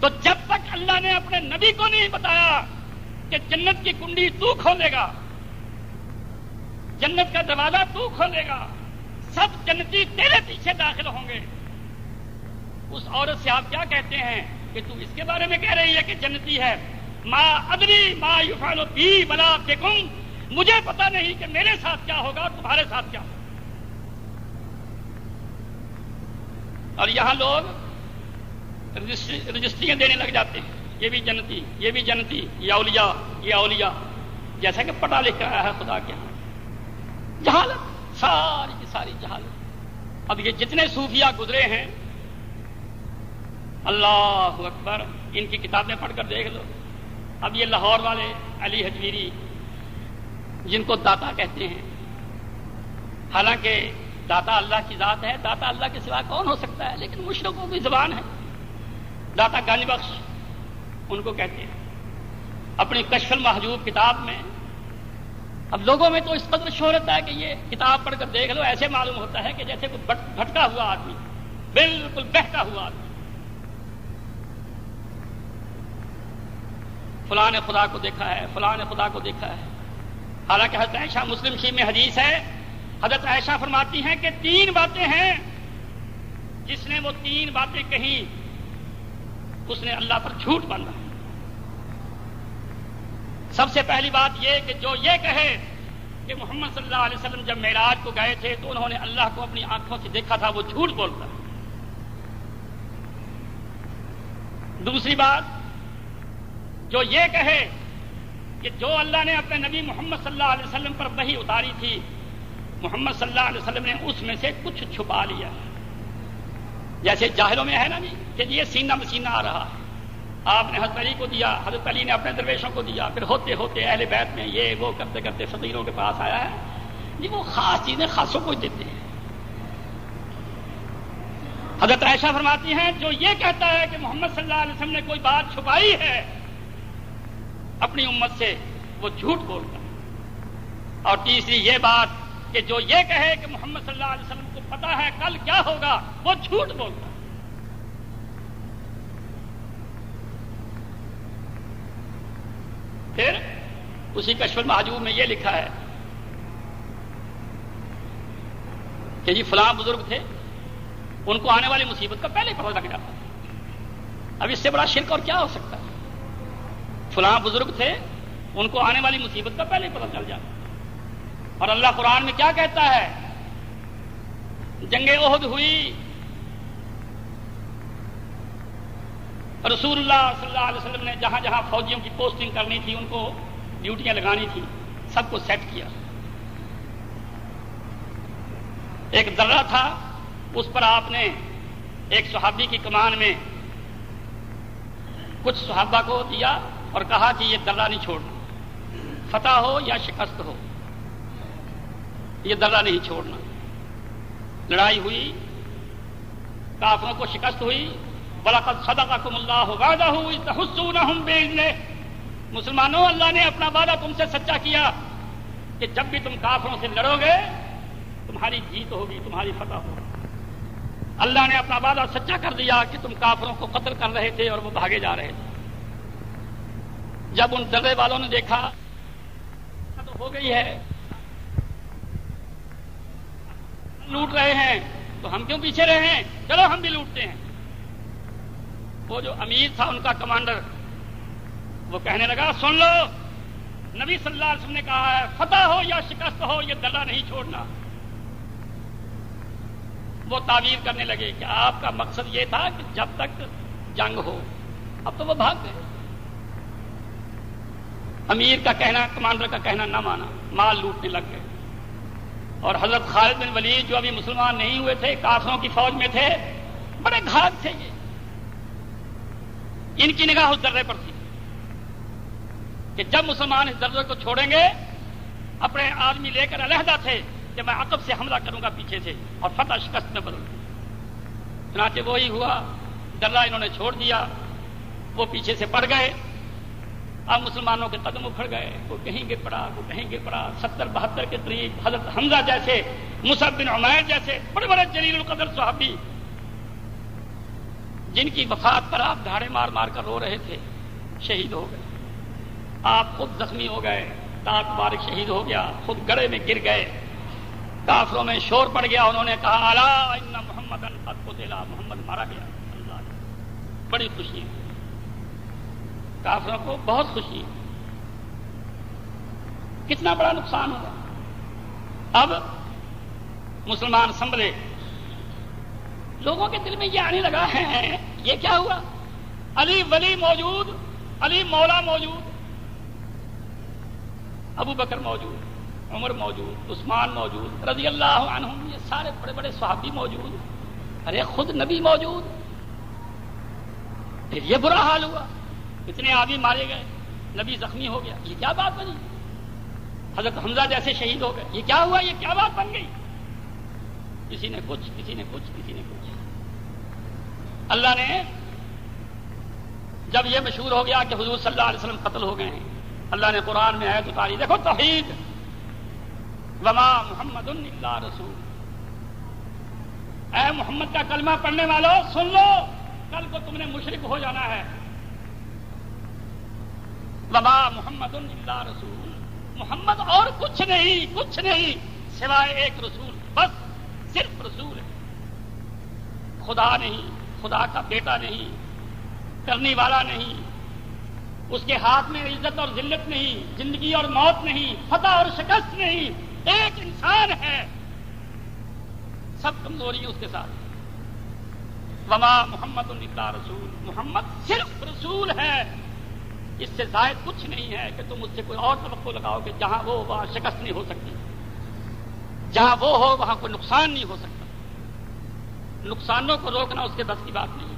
تو جب تک اللہ نے اپنے نبی کو نہیں بتایا کہ جنت کی کنڈی تو کھولے گا۔ جنت کا دروازہ تو کھولے گا۔ سب جنتی تیرے پیچھے داخل ہوں گے۔ اس عورت سے آپ کیا کہتے ہیں کہ تو اس کے بارے میں کہہ رہی ہے کہ جنتی ہے۔ ماں ادری ماں یوفالو بی بلا دیکھوں مجھے پتا نہیں کہ میرے ساتھ کیا ہوگا اور تمہارے ساتھ کیا ہوگا۔ اور یہاں لوگ رجسٹریاں دینے لگ جاتے ہیں۔ یہ بھی جنتی، یہ بھی جنتی، یہ اولیاء یہ اولیاء۔ جیسا کہ پڑھا لکھ رہا ہے خدا کے یہاں جہالت، ساری کی ساری جہالت۔ اب یہ جتنے صوفیہ گزرے ہیں، اللہ اکبر، ان کی کتابیں پڑھ کر دیکھ لو۔ اب یہ لاہور والے علی حجویری جن کو داتا کہتے ہیں۔ حالانکہ داتا اللہ کی ذات ہے، داتا اللہ کے سوا کون ہو سکتا ہے؟ لیکن مشرقوں کی زبان ہے۔ داتا گنج بخش ان کو کہتے ہیں۔ اپنی کشف المحجوب کتاب میں اب لوگوں میں تو اس قدر شہرت ہے کہ یہ کتاب پڑھ کر دیکھ لو، ایسے معلوم ہوتا ہے کہ جیسے کوئی بھٹکا ہوا آدمی، بالکل بہتا ہوا آدمی۔ فلاں نے خدا کو دیکھا ہے، فلاں نے خدا کو دیکھا ہے۔ حالانکہ حضرت عائشہ مسلم شیب میں حدیث ہے، حضرت عائشہ فرماتی ہیں کہ تین باتیں ہیں۔ جس نے وہ تین باتیں کہیں، اس نے اللہ پر جھوٹ باندھا۔ سب سے پہلی بات یہ کہ جو یہ کہے کہ محمد صلی اللہ علیہ وسلم جب معراج کو گئے تھے تو انہوں نے اللہ کو اپنی آنکھوں سے دیکھا تھا، وہ جھوٹ بولتا۔ دوسری بات، جو یہ کہے کہ جو اللہ نے اپنے نبی محمد صلی اللہ علیہ وسلم پر وہی اتاری تھی، محمد صلی اللہ علیہ وسلم نے اس میں سے کچھ چھپا لیا۔ جیسے جاہلوں میں ہے نا جی کہ یہ سینہ مسینہ آ رہا ہے۔ آپ نے حضرت علی کو دیا، حضرت علی نے اپنے درویشوں کو دیا۔ پھر ہوتے ہوتے اہل بیت میں یہ وہ کرتے کرتے فقیروں کے پاس آیا۔ ہے جی وہ خاص چیزیں، خاصوں کو دیتے ہیں۔ حضرت عائشہ فرماتی ہیں، جو یہ کہتا ہے کہ محمد صلی اللہ علیہ وسلم نے کوئی بات چھپائی ہے، اپنی امت سے وہ جھوٹ بولتا ہے۔ اور تیسری یہ بات کہ جو یہ کہے کہ محمد صلی اللہ علیہ وسلم کو پتا ہے کل کیا ہوگا، وہ جھوٹ بولتا ہے۔ پھر اسی کشف محجوب میں یہ لکھا ہے کہ جی فلاں بزرگ تھے، ان کو آنے والی مصیبت کا پہلے پتہ لگ جاتا اب اس سے بڑا شرک اور کیا ہو سکتا ہے؟ فلاں بزرگ تھے، ان کو آنے والی مصیبت کا پہلے پتہ چل جاتا اور اللہ قرآن میں کیا کہتا ہے؟ جنگ عہد ہوئی رسول اللہ صلی اللہ علیہ وسلم نے جہاں جہاں فوجیوں کی پوسٹنگ کرنی تھی، ان کو ڈیوٹیاں لگانی تھی سب کو سیٹ کیا۔ ایک درہ تھا، اس پر آپ نے ایک صحابی کی کمان میں کچھ صحابہ کو دیا اور کہا کہ یہ درہ نہیں چھوڑنا۔ فتح ہو یا شکست ہو، یہ درہ نہیں چھوڑنا۔ لڑائی ہوئی، کافروں کو شکست ہوئی بلاقت سدا کا کم اللہ وعدہ ہوئی ہوں مسلمانوں، اللہ نے اپنا وعدہ تم سے سچا کیا کہ جب بھی تم کافروں سے لڑو گے تمہاری جیت ہوگی، تمہاری فتح ہوگی۔ اللہ نے اپنا وعدہ سچا کر دیا کہ تم کافروں کو قتل کر رہے تھے اور وہ بھاگے جا رہے تھے۔ جب ان ڈرے والوں نے دیکھا تو ہو گئی ہے۔ لوٹ رہے ہیں، تو ہم کیوں پیچھے رہے ہیں؟ چلو ہم بھی لوٹتے ہیں۔ وہ جو امیر تھا ان کا کمانڈر، وہ کہنے لگا، سن لو، نبی صلی اللہ علیہ وسلم نے کہا ہے، فتح ہو یا شکست ہو، یہ درا نہیں چھوڑنا۔ وہ تعویر کرنے لگے کہ آپ کا مقصد یہ تھا کہ جب تک جنگ ہو، اب تو وہ بھاگ گئے۔ امیر کا کہنا، کمانڈر کا کہنا نہ مانا، مال لوٹنے لگ گئے۔ اور حضرت خالد بن ولید جو ابھی مسلمان نہیں ہوئے تھے، کافروں کی فوج میں تھے، بڑے گھاگ تھے یہ۔ ان کی نگاہ اس درے پر تھی کہ جب مسلمان اس درے کو چھوڑیں گے، اپنے آدمی لے کر علیحدہ تھے کہ میں عقب سے حملہ کروں گا، پیچھے سے اور فتح شکست میں بدل چنانچہ وہی ہوا درہ انہوں نے چھوڑ دیا، وہ پیچھے سے پڑ گئے۔ اب مسلمانوں کے قدم اکھڑ گئے، وہ کہیں گر پڑا، وہ کہیں گر پڑا۔ ستر بہتر کے قریب حضرت حمزہ جیسے مصحف بن عمیر جیسے، بڑے بڑے جلیل القدر صحابی جن کی وفات پر آپ دھاڑے مار مار کر رو رہے تھے، شہید ہو گئے۔ آپ خود زخمی ہو گئے، تاک بارک شہید ہو گیا، خود گڑے میں گر گئے۔ کافروں میں شور پڑ گیا، انہوں نے کہا اللہ محمد کو دلا محمد مارا گیا۔ اللہ بڑی خوشی۔ کافروں کو بہت خوشی۔ کتنا بڑا نقصان ہوگا اب مسلمان سنبھلے۔ لوگوں کے دل میں یہ آنے لگا ہے، یہ کیا ہوا؟ علی ولی موجود، علی مولا موجود، ابو بکر موجود، عمر موجود، عثمان موجود، رضی اللہ عنہم، یہ سارے بڑے بڑے صحابی موجود، ارے خود نبی موجود۔ پھر یہ برا حال ہوا، اتنے آدمی مارے گئے، نبی زخمی ہو گیا، یہ کیا بات بنی؟ حضرت حمزہ جیسے شہید ہو گئے، یہ کیا ہوا؟ یہ کیا بات بن گئی؟ کسی نے کچھ، کسی نے کچھ، کسی نے کچھ۔ اللہ نے جب یہ مشہور ہو گیا کہ حضور صلی اللہ علیہ وسلم قتل ہو گئے ہیں، اللہ نے قرآن میں آئے تو دیکھو توحید۔ وما محمد اللہ رسول۔ اے محمد کا کلمہ پڑھنے والوں سن لو، کل کو تم نے مشرق ہو جانا ہے۔ وما محمد اللہ رسول۔ محمد اور کچھ نہیں کچھ نہیں، سوائے ایک رسول۔ بس صرف رسول ہے۔ خدا نہیں۔ خدا کا بیٹا نہیں، کرنے والا نہیں۔ اس کے ہاتھ میں عزت اور ذلت نہیں، زندگی اور موت نہیں فتح اور شکست نہیں۔ ایک انسان ہے۔ سب کمزوری اس کے ساتھ۔ وما محمد اللہ رسول۔ محمد صرف رسول ہے۔ اس سے زائد کچھ نہیں ہے کہ تم اس سے کوئی اور توقع لگاؤ کہ جہاں وہ وہاں شکست نہیں ہو سکتی۔ جہاں وہ ہو، وہاں کوئی نقصان نہیں ہو سکتا۔ نقصانوں کو روکنا اس کے بس کی بات نہیں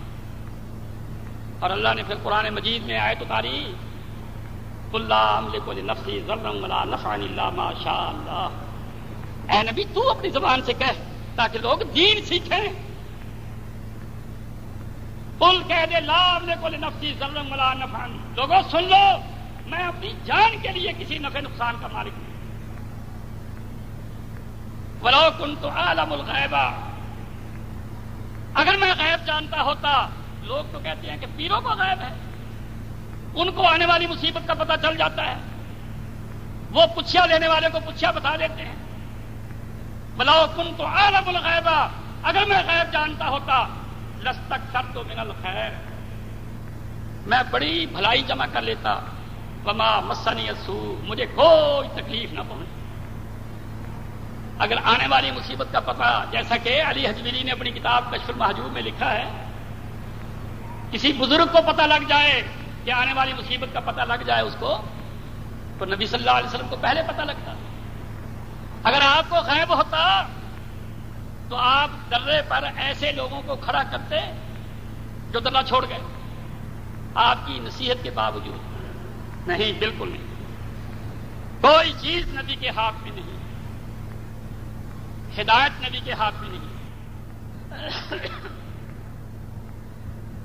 اور اللہ نے پھر قرآن مجید میں آئے تو تاریخ اللہ کو نفسی نفان اللہ ماشاء اللہ اے نبی، تو اپنی زبان سے کہہ تاکہ لوگ دین سیکھیں۔ کہہ دے لام لے کو نفسی زرم ملا نفان لوگوں، سن لو، میں اپنی جان کے لیے کسی نفع نقصان کا مالک نہیں ولو کن تو عالم الغیبہ اگر میں غیب جانتا ہوتا، لوگ تو کہتے ہیں کہ پیروں کو غیب ہے۔ ان کو آنے والی مصیبت کا پتہ چل جاتا ہے۔ وہ پچھیا لینے والے کو پچھیا بتا دیتے ہیں۔ بلاؤ کن تو عالم الغیبہ، اگر میں غیب جانتا ہوتا لستک کر تو من الخیر۔ میں بڑی بھلائی جمع کر لیتا۔ وما مسنی سو مجھے کوئی تکلیف نہ پہنچ اگر آنے والی مصیبت کا پتہ، جیسا کہ علی حجمیری نے اپنی کتاب کشف المحجوب میں لکھا ہے، کسی بزرگ کو پتہ لگ جائے کہ آنے والی مصیبت کا پتہ لگ جائے اس کو، تو نبی صلی اللہ علیہ وسلم کو پہلے پتہ لگتا۔ اگر آپ کو غیب ہوتا، تو آپ درے پر ایسے لوگوں کو کھڑا کرتے جو درا چھوڑ گئے۔ آپ کی نصیحت کے باوجود۔ نہیں، بالکل نہیں۔ کوئی چیز نبی کے ہاتھ میں نہیں۔ ہدایت نبی کے ہاتھ میں نہیں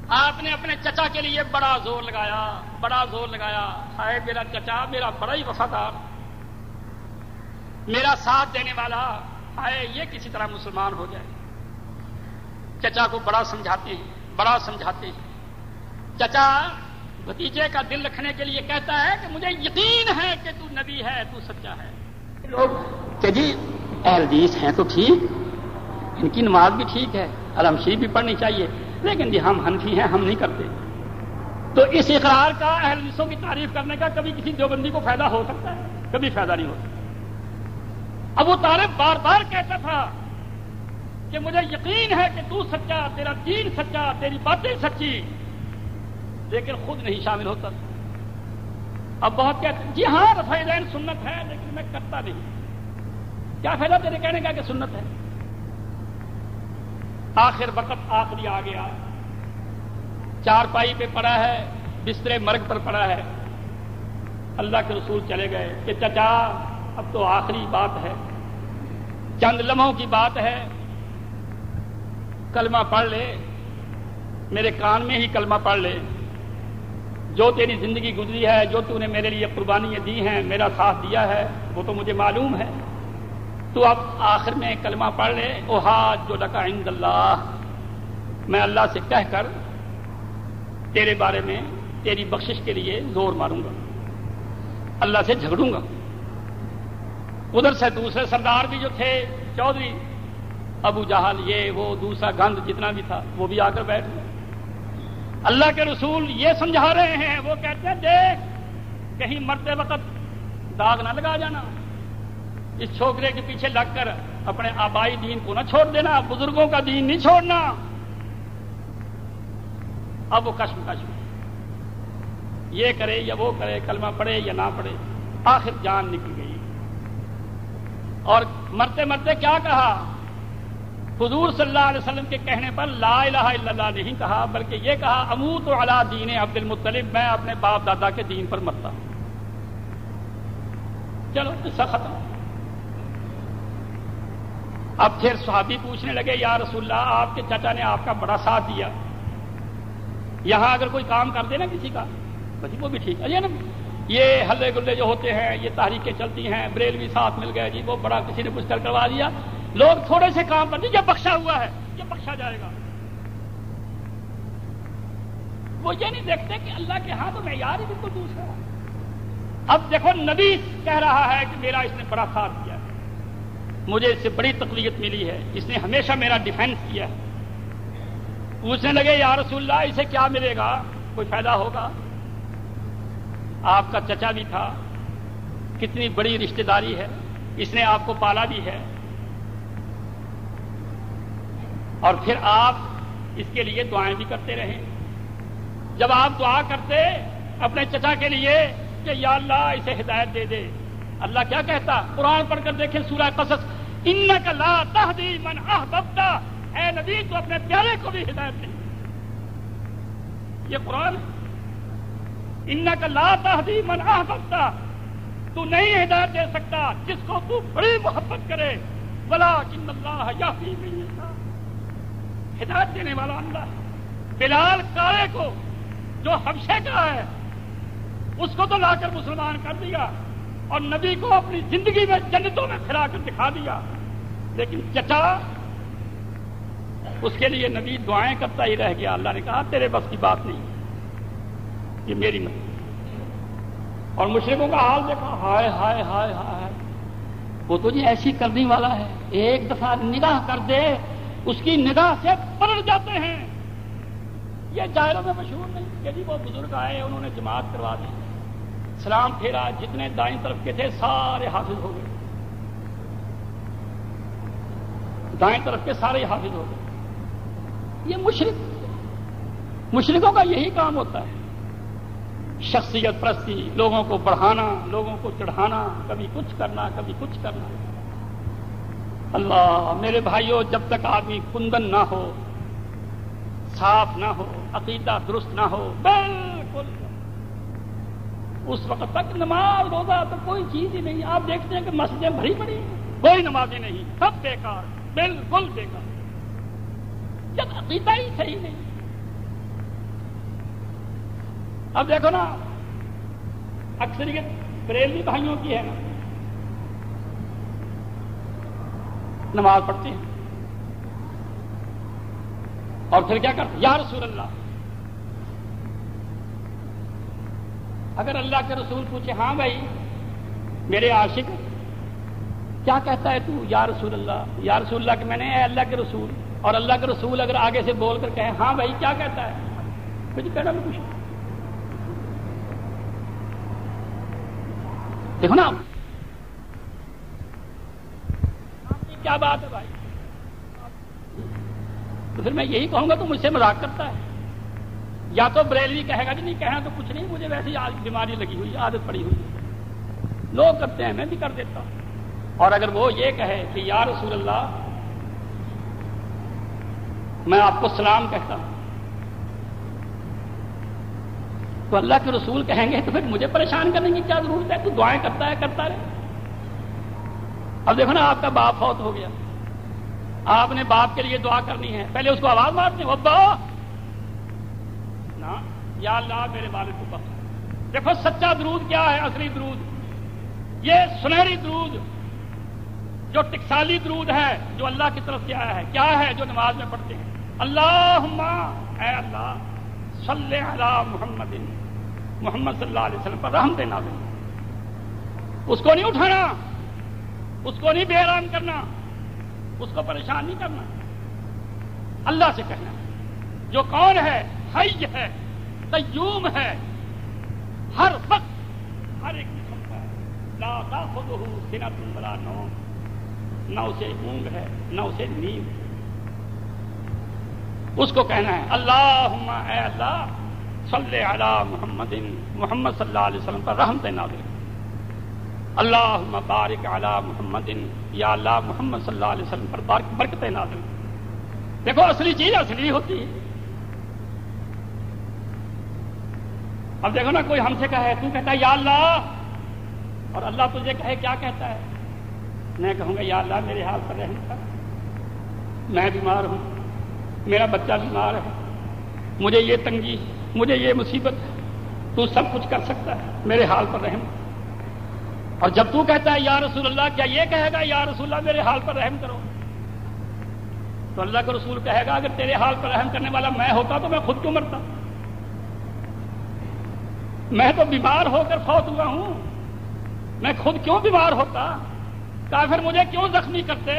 آپ نے اپنے چچا کے لیے بڑا زور لگایا، بڑا زور لگایا۔ ہائے میرا چچا، میرا بڑا ہی وفادار۔ میرا ساتھ دینے والا، ہائے، یہ کسی طرح مسلمان ہو جائے۔ چچا کو بڑا سمجھاتے ہیں، بڑا سمجھاتے ہیں۔ چچا، بھتیجے کا دل رکھنے کے لیے کہتا ہے کہ مجھے یقین ہے کہ تو نبی ہے، تو سچا ہے۔ لوگ کہ جی اہلدیس ہیں تو ٹھیک، ان کی نماز بھی ٹھیک ہے، علم شریف بھی پڑھنی چاہیے، لیکن جی ہم حنفی ہیں، ہم نہیں کرتے۔ تو اس اقرار کا اہل کی تعریف کرنے کا کبھی کسی دیوبندی کو فائدہ ہو سکتا ہے؟ کبھی فائدہ نہیں ہوتا اب وہ طالب بار بار کہتا تھا کہ مجھے یقین ہے کہ تو سچا، تیرا دین سچا، تیری باتیں سچی، لیکن خود نہیں شامل ہوتا۔ اب بہت کہتے جی ہاں رفائی سنت ہے، لیکن میں کرتا نہیں۔ کیا فائدہ تیرے کہنے کا کہ سنت ہے؟ آخر وقت آخری آ گیا چار پائی پہ پڑا ہے، بسترے مرگ پر پڑا ہے۔ اللہ کے رسول چلے گئے کہ چچا، اب تو آخری بات ہے۔ چند لمحوں کی بات ہے۔ کلمہ پڑھ لے۔ میرے کان میں ہی کلمہ پڑھ لے۔ جو تیری زندگی گزری ہے، جو تو نے میرے لیے قربانیاں دی ہیں، میرا ساتھ دیا ہے، وہ تو مجھے معلوم ہے۔ تو اب آخر میں کلمہ پڑھ لے او ہاتھ جو لکا عند اللہ۔ میں اللہ سے کہہ کر تیرے بارے میں تیری بخشش کے لیے زور ماروں گا، اللہ سے جھگڑوں گا۔ ادھر سے دوسرے سردار بھی جو تھے، چودھری، ابو جہل، یہ، وہ، دوسرا گند جتنا بھی تھا، وہ بھی آ کر بیٹھ گئے۔ اللہ کے رسول یہ سمجھا رہے ہیں، وہ کہتے ہیں، دیکھ، کہیں مرتے وقت داغ نہ لگا جانا۔ اس چھوکرے کے پیچھے لگ کر اپنے آبائی دین کو نہ چھوڑ دینا، بزرگوں کا دین نہیں چھوڑنا۔ اب وہ کشم کشم یہ کرے یا وہ کرے، کلمہ پڑے یا نہ پڑے آخر جان نکل گئی۔ اور مرتے مرتے کیا کہا؟ حضور صلی اللہ علیہ وسلم کے کہنے پر لا الہ الا اللہ نہیں کہا، بلکہ یہ کہا امو تو اللہ دین عبد المطلب، میں اپنے باپ دادا کے دین پر مرتا ہوں۔ چلو، قصہ ختم۔ اب پھر صحابی پوچھنے لگے، یا رسول اللہ، آپ کے چچا نے آپ کا بڑا ساتھ دیا۔ یہاں اگر کوئی کام کر دے نا کسی کا، بس وہ بھی ٹھیک۔ ہے نا، یہ ہلے گلے جو ہوتے ہیں، یہ تاریخیں چلتی ہیں بریل بھی ساتھ مل گئے۔ جی وہ بڑا کسی نے کچھ کر کروا دیا۔ لوگ تھوڑے سے کام کرتے یہ بخشا ہوا ہے، یہ بخشا جائے گا۔ وہ یہ نہیں دیکھتے کہ اللہ کے ہاں تو معیار ہی بالکل دوسرا اب دیکھو، نبی کہہ رہا ہے کہ میرا اس نے بڑا ساتھ دیا۔ مجھے اس سے بڑی تقلیت ملی ہے۔ اس نے ہمیشہ میرا ڈیفینس کیا۔ ہے پوچھنے لگے، یا رسول اللہ، اسے کیا ملے گا؟ کوئی فائدہ ہوگا؟ آپ کا چچا بھی تھا۔ کتنی بڑی رشتہ داری ہے۔ اس نے آپ کو پالا بھی ہے۔ اور پھر آپ اس کے لیے دعائیں بھی کرتے رہے۔ جب آپ دعا کرتے اپنے چچا کے لیے کہ یا اللہ، اسے ہدایت دے دے۔ اللہ کیا کہتا؟ قرآن پڑھ کر دیکھیں سورہ قصص۔ ان کا لا تہدی من احببتا۔ اے نبی، تو اپنے پیارے کو بھی ہدایت نہیں۔ یہ قرآن ان کا لا تہدی من احببتا۔ تو نہیں ہدایت دے سکتا جس کو تو بڑی محبت کرے۔ بلا کن اللہ یا ہدایت دینے والا اللہ بلال کارے کو، جو حبشے کا ہے، اس کو تو لا کر مسلمان کر دیا۔ اور نبی کو اپنی زندگی میں جنتوں میں پھرا کر دکھا دیا۔ لیکن چچا، اس کے لیے نبی دعائیں کرتا ہی رہ گیا۔ اللہ نے کہا، تیرے بس کی بات نہیں، یہ میری مت۔ اور مشرقوں کا حال دیکھا، ہائے ہائے ہائے ہائے وہ تو جی ایسی کرنے والا ہے، ایک دفعہ نگاہ کر دے، اس کی نگاہ سے پلٹ جاتے ہیں۔ یہ جائروں میں مشہور نہیں کہ جی وہ بزرگ آئے، انہوں نے جماعت کروا دی۔ سلام پھیرا، جتنے دائیں طرف کے تھے، سارے حافظ ہو گئے۔ دائیں طرف کے سارے حافظ ہو گئے۔ یہ مشرق مشرقوں کا یہی کام ہوتا ہے۔ شخصیت پرستی، لوگوں کو بڑھانا، لوگوں کو چڑھانا، کبھی کچھ کرنا، کبھی کچھ کرنا۔ اللہ، میرے بھائیوں جب تک آدمی کندن نہ ہو، صاف نہ ہو، عقیدہ درست نہ ہو، بالکل۔ اس وقت تک نماز روزہ تو کوئی چیز ہی نہیں۔ آپ دیکھتے ہیں کہ مسجدیں بھری پڑی کوئی نمازیں نہیں۔ سب بیکار بالکل بیکار۔ جب عقیدہ ہی صحیح نہیں۔ اب دیکھو نا، اکثریت بریلوی بھائیوں کی ہے نا۔ نماز پڑھتے ہیں۔ اور پھر کیا کرتے یا رسول اللہ۔ اگر اللہ کے رسول پوچھے ہاں بھائی، میرے عاشق کیا کہتا ہے تو، یا رسول اللہ، یا رسول اللہ کہ میں نے اللہ کے رسول، اور اللہ کے رسول اگر آگے سے بول کر کہے ہاں بھائی، کیا کہتا ہے؟ مجھے کہنا میں کچھ دیکھو نا کیا بات ہے بھائی؟ تو پھر میں یہی کہوں گا، تو مجھ سے مذاق کرتا ہے۔ یا تو بریلوی کہے گا کہ نہیں کہنا تو کچھ نہیں، مجھے ویسے بیماری لگی ہوئی، عادت پڑی ہوئی لوگ کرتے ہیں، میں بھی کر دیتا ہوں۔ اور اگر وہ یہ کہے کہ یا رسول اللہ، میں آپ کو سلام کہتا ہوں۔ تو اللہ کے رسول کہیں گے تو پھر مجھے پریشان کرنے کی کیا ضرورت ہے؟ تو دعائیں کرتا ہے، کرتا رہے۔ اب دیکھو نا، آپ کا باپ فوت ہو گیا۔ آپ نے باپ کے لیے دعا کرنی ہے۔ پہلے اس کو آواز مارتے ہیں ابا نا یا اللہ، میرے والد کو بخش دیکھو، سچا درود کیا ہے؟ اصلی درود۔ یہ سنہری درود۔ جو ٹکسالی درود ہے، جو اللہ کی طرف سے آیا ہے۔ کیا ہے جو نماز میں پڑھتے ہیں؟ اللہ اے اللہ صلی اللہ محمد محمد صلی اللہ علیہ وسلم پر رحم دینا دیں اس کو نہیں اٹھانا، اس کو نہیں بے آرام کرنا، اس کو پریشان نہیں کرنا۔ اللہ سے کہنا جو کون ہے، حی ہے تیوم ہے، ہر وقت، ہر ایک قسم کا لا خود ہوں سنا تم بلا نو نہ اسے اونگ ہے، نہ اسے نیند اس کو کہنا ہے اللہ اے اللہ، صلی علی محمد محمد صلی اللہ علیہ وسلم پر رحمت نازل اللہ بارک علی محمد، یا اللہ محمد صلی اللہ علیہ وسلم پر بارک، برکت نازل دیکھو، اصلی چیز اصلی ہوتی ہے۔ اب دیکھو نا، کوئی ہم سے کہے، تو کہتا ہے، یا اللہ! اور اللہ تجھے کہے، کیا کہتا ہے؟ میں کہوں گا، یا اللہ میرے حال پر رحم کر۔ میں بیمار ہوں، میرا بچہ بیمار ہے، مجھے یہ تنگی، مجھے یہ مصیبت تو سب کچھ کر سکتا ہے، میرے حال پر رحم۔ اور جب تو کہتا ہے، یا رسول اللہ، کیا یہ کہے گا، یا رسول اللہ، میرے حال پر رحم کرو۔ تو اللہ کا رسول کہے گا، اگر تیرے حال پر رحم کرنے والا میں ہوتا تو میں خود کیوں مرتا؟ میں تو بیمار ہو کر فوت ہوا ہوں۔ میں خود کیوں بیمار ہوتا؟ کافر مجھے کیوں زخمی کرتے؟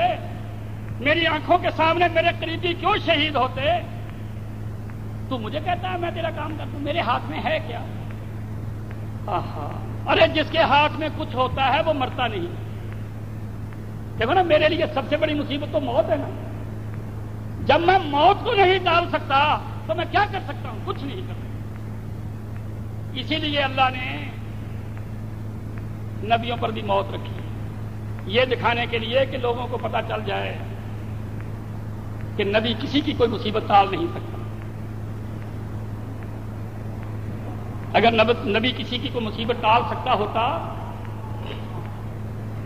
میری آنکھوں کے سامنے میرے قریبی کیوں شہید ہوتے؟ تو مجھے کہتا ہے میں تیرا کام کرتا ہوں، میرے ہاتھ میں ہے کیا؟ ارے جس کے ہاتھ میں کچھ ہوتا ہے وہ مرتا نہیں۔ دیکھو نا، میرے لیے سب سے بڑی مصیبت تو موت ہے نا۔ جب میں موت کو نہیں ڈال سکتا، تو میں کیا کر سکتا ہوں؟ کچھ نہیں کر سکتا۔ اسی لیے اللہ نے نبیوں پر بھی موت رکھی۔ یہ دکھانے کے لیے کہ لوگوں کو پتا چل جائے کہ نبی کسی کی کوئی مصیبت ٹال نہیں سکتا۔ اگر نبی کسی کی کوئی مصیبت ٹال سکتا ہوتا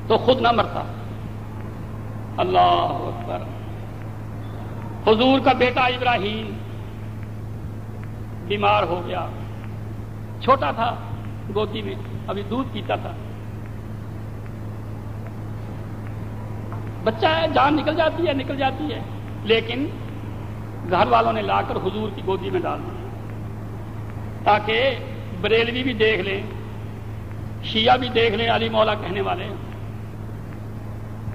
تو خود نہ مرتا۔ اللہ اکبر۔ حضور کا بیٹا ابراہیم بیمار ہو گیا۔ چھوٹا تھا گودی میں، ابھی دودھ پیتا تھا۔ بچہ ہے، جان نکل جاتی ہے، نکل جاتی ہے۔ لیکن گھر والوں نے لا کر حضور کی گودی میں ڈال دیا تاکہ بریلوی بھی دیکھ لیں شیعہ بھی دیکھ لیں علی مولا کہنے والے۔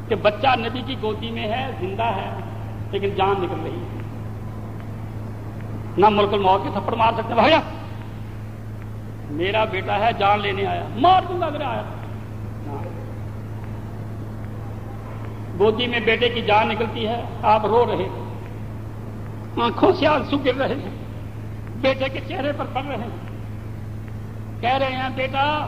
کہ بچہ نبی کی گودی میں ہے، زندہ ہے، لیکن جان نکل رہی ہے۔ نہ ملک الموت کے تھپڑ مار سکتے بھیا میرا بیٹا ہے، جان لینے آیا۔ مار دوں گا، اگر آیا گودی میں بیٹے کی جان نکلتی ہے، آپ رو رہے آنکھوں سے آنسو گر رہے ہیں۔ بیٹے کے چہرے پر پڑ رہے ہیں۔ کہہ رہے ہیں، بیٹا،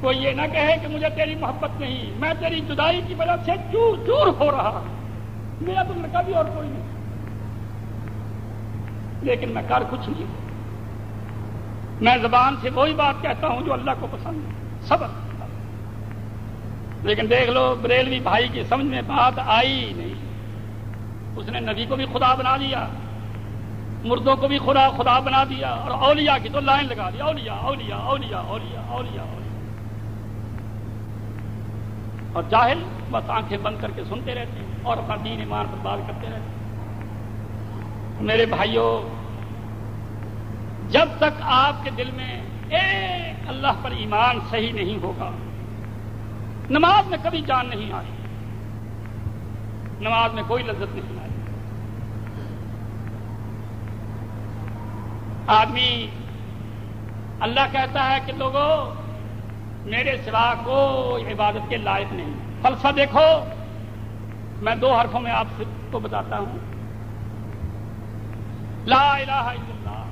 کوئی یہ نہ کہے کہ مجھے تیری محبت نہیں، میں تیری جدائی کی وجہ سے چور چور ہو رہا میرا تو لڑکا بھی اور کوئی نہیں۔ لیکن میں کر کچھ نہیں۔ میں زبان سے وہی بات کہتا ہوں جو اللہ کو پسند ہے۔ سبق لیکن دیکھ لو، بریلوی بھائی کی سمجھ میں بات آئی نہیں۔ اس نے نبی کو بھی خدا بنا دیا، مردوں کو بھی خدا خدا بنا دیا، اور اولیاء کی تو لائن لگا دیا اولیاء اولیاء اولیاء اولیاء اولیاء اولیاء۔ اور جاہل بس آنکھیں بند کر کے سنتے رہتے ہیں، اور اپنا دین ایمان پر بات کرتے رہتے ہیں۔ میرے بھائیوں جب تک آپ کے دل میں ایک اللہ پر ایمان صحیح نہیں ہوگا نماز میں کبھی جان نہیں آئی۔ نماز میں کوئی لذت نہیں آئی آدمی اللہ کہتا ہے کہ لوگوں میرے سوا کو عبادت کے لائق نہیں۔ فلسفہ دیکھو، میں دو حرفوں میں آپ کو بتاتا ہوں۔ لا الہ الا اللہ،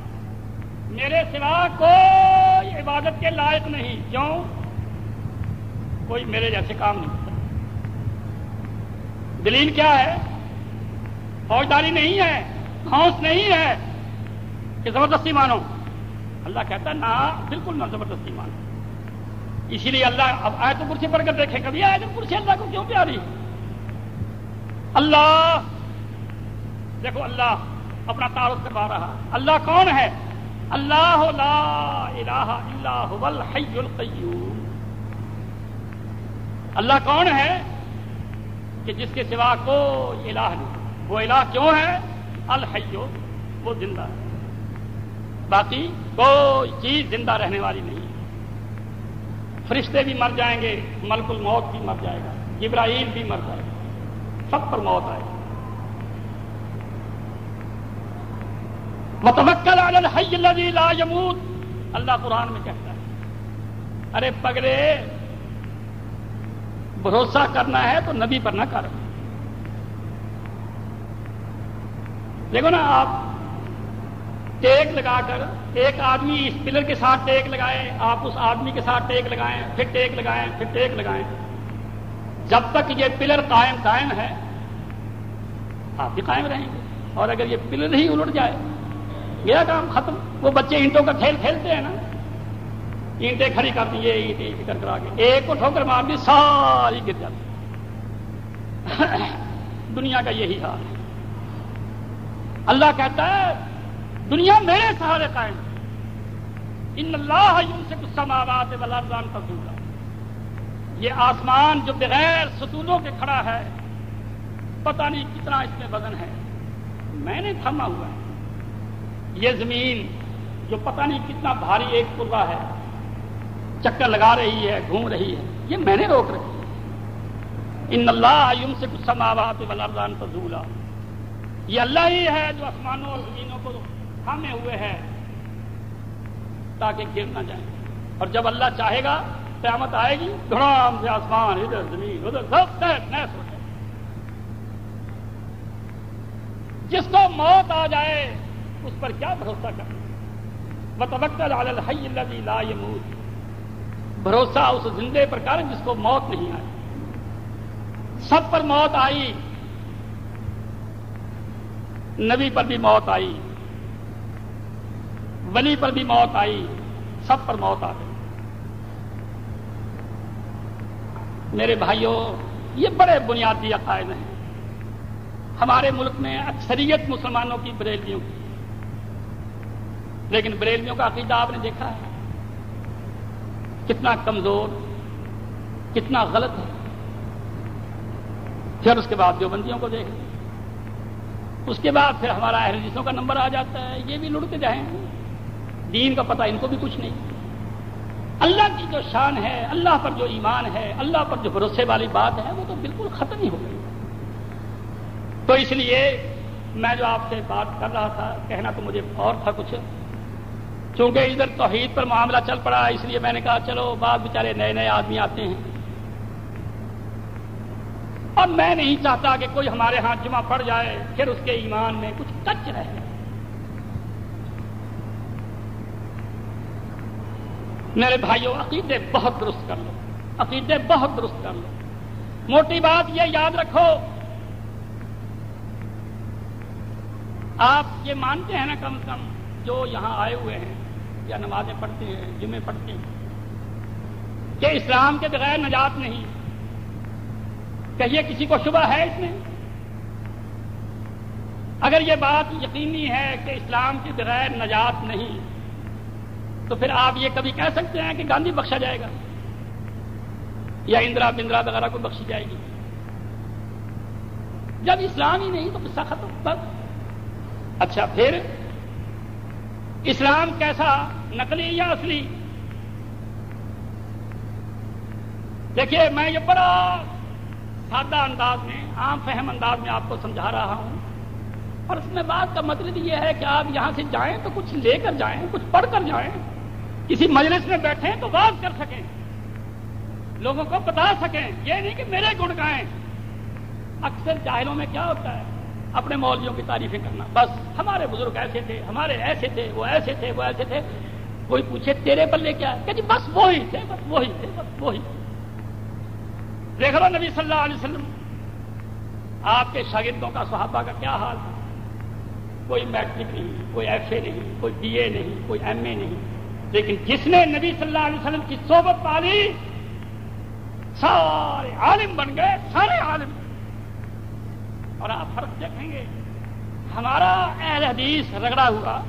میرے سوا کوئی عبادت کے لائق نہیں۔ کیوں؟ کوئی میرے جیسے کام نہیں کرتا۔ دلیل کیا ہے؟ فوجداری نہیں ہے خوص نہیں ہے۔ کہ زبردستی مانو۔ اللہ کہتا ہے، نہ، بالکل نہ زبردستی مانو۔ اسی لیے اللہ، اب آئے تو کرسی پڑھ کر دیکھے کبھی آئے تو کرسی اللہ کو کیوں پیاری؟ اللہ، دیکھو اللہ اپنا تعارف کروا رہا اللہ کون ہے؟ اللہ لا الہ الا هو الحی القیوم۔ اللہ کون ہے کہ جس کے سوا کوئی الہ نہیں؟ وہ الہ کیوں ہے؟ الحیو وہ زندہ ہے۔ باقی کوئی چیز زندہ رہنے والی نہیں۔ فرشتے بھی مر جائیں گے، ملک الموت بھی مر جائے گا ابراہیم بھی مر جائے گا، سب پر موت آئے گا متوکل علی الحی الذی لا يموت اللہ قرآن میں کہتا ہے، ارے پگڑے بھروسہ کرنا ہے تو نبی پر نہ کر۔ دیکھو نا آپ ٹیک لگا کر ایک آدمی اس پلر کے ساتھ ٹیک لگائے، آپ اس آدمی کے ساتھ ٹیک لگائیں، پھر ٹیک لگائیں، پھر ٹیک لگائیں۔ جب تک یہ پلر قائم قائم ہے، آپ بھی قائم رہیں گے۔ اور اگر یہ پلر ہی الٹ جائے، گیا کام ختم، وہ بچے اینٹوں کا کھیل کھیلتے ہیں نا۔ اینٹیں کھڑی کرتی یہ اینٹیں کر کرا کے۔ ایک کو ٹھوکر مار دی، ساری گر جاتی۔ دنیا کا یہی حال ہے۔ اللہ کہتا ہے، دنیا میرے سہارے قائم ان اللہ سے کچھ سماوات بلارزان تفصیل یہ آسمان جو بغیر ستونوں کے کھڑا ہے، پتہ نہیں کتنا اس میں وزن ہے۔ میں نے تھما ہوا ہے۔ یہ زمین جو پتہ نہیں کتنا بھاری ایک پورا ہے چکر لگا رہی ہے، گھوم رہی ہے۔ یہ میں نے روک رکھی۔ ہے ان اللہ یم سے کچھ سماوات بلارزان فضولا یہ اللہ ہی ہے جو آسمانوں اور زمینوں کو تھامے ہوئے ہے، تاکہ گر نہ جائیں۔ اور جب اللہ چاہے گا، قیامت آئے گی دھڑام سے آسمان، ادھر زمین، ادھر سب نیس ہو جائے۔ جس کو موت آ جائے، اس پر کیا بھروسہ کرنا؟ بتوکل الحی لا بھروسہ اس زندے پر کر جس کو موت نہیں آئی۔ سب پر موت آئی۔ نبی پر بھی موت آئی۔ ولی پر بھی موت آئی۔ سب پر موت آ گئی۔ میرے بھائیوں یہ بڑے بنیادی عقائد ہیں۔ ہمارے ملک میں اکثریت مسلمانوں کی بریلویوں کی۔ لیکن بریلویوں کا عقیدہ آپ نے دیکھا ہے۔ کتنا کمزور، کتنا غلط ہے۔ پھر اس کے بعد دیوبندیوں کو دیکھ۔ اس کے بعد پھر ہمارا اہل کا نمبر آ جاتا ہے۔ یہ بھی لڑتے جائیں۔ دین کا پتہ ان کو بھی کچھ نہیں۔ اللہ کی جو شان ہے، اللہ پر جو ایمان ہے، اللہ پر جو بھروسے والی بات ہے، وہ تو بالکل ختم ہی ہو گئی۔ تو اس لیے میں جو آپ سے بات کر رہا تھا، کہنا تو مجھے اور تھا کچھ۔ چونکہ ادھر توحید پر معاملہ چل پڑا، اس لیے میں نے کہا، چلو بعد بیچارے نئے نئے آدمی آتے ہیں۔ اور میں نہیں چاہتا کہ کوئی ہمارے ہاں جمع پڑ جائے، پھر اس کے ایمان میں کچھ کچ رہے۔ میرے بھائیوں عقیدے بہت درست کر لو۔ عقیدے بہت درست کر لو۔ موٹی بات یہ، یاد رکھو، آپ یہ مانتے ہیں نا کم از کم جو یہاں آئے ہوئے ہیں۔ یا نمازیں پڑھتے ہیں، جمعے پڑھتے ہیں۔ کہ اسلام کے بغیر نجات نہیں۔ کہیے کسی کو شبہ ہے اس میں؟ اگر یہ بات یقینی ہے کہ اسلام کے بغیر نجات نہیں، تو پھر آپ یہ کبھی کہہ سکتے ہیں کہ گاندھی بخشا جائے گا یا اندرا بندرا وغیرہ کو بخشی جائے گی۔ جب اسلام ہی نہیں تو قصہ ختم۔ بس۔ اچھا پھر اسلام کیسا نقلی یا اصلی؟ دیکھیے، میں یہ بڑا سادہ انداز میں، عام فہم انداز میں آپ کو سمجھا رہا ہوں۔ اور اس میں بات کا مطلب یہ ہے کہ آپ یہاں سے جائیں تو کچھ لے کر جائیں، کچھ پڑھ کر جائیں، کسی مجلس میں بیٹھیں تو بات کر سکیں، لوگوں کو بتا سکیں۔ یہ نہیں کہ میرے گڑ گائیں اکثر جاہلوں میں کیا ہوتا ہے؟ اپنے مولویوں کی تعریفیں کرنا۔ بس ہمارے بزرگ ایسے تھے، ہمارے ایسے تھے، وہ ایسے تھے، وہ ایسے تھے۔ کوئی پوچھے، تیرے پلے کیا کہ جی بس وہی تھے، بس وہی تھے، بس وہی دیکھ لو نبی صلی اللہ علیہ وسلم، آپ کے شاگردوں کا صحابہ کا کیا حال تھا؟ کوئی میٹرک نہیں، کوئی ایف اے نہیں، کوئی بی اے نہیں، کوئی ایم اے نہیں۔ لیکن جس نے نبی صلی اللہ علیہ وسلم کی صحبت پالی، سارے عالم بن گئے، سارے عالم۔ اور آپ فرق دیکھیں گے۔ ہمارا اہل حدیث رگڑا ہوا،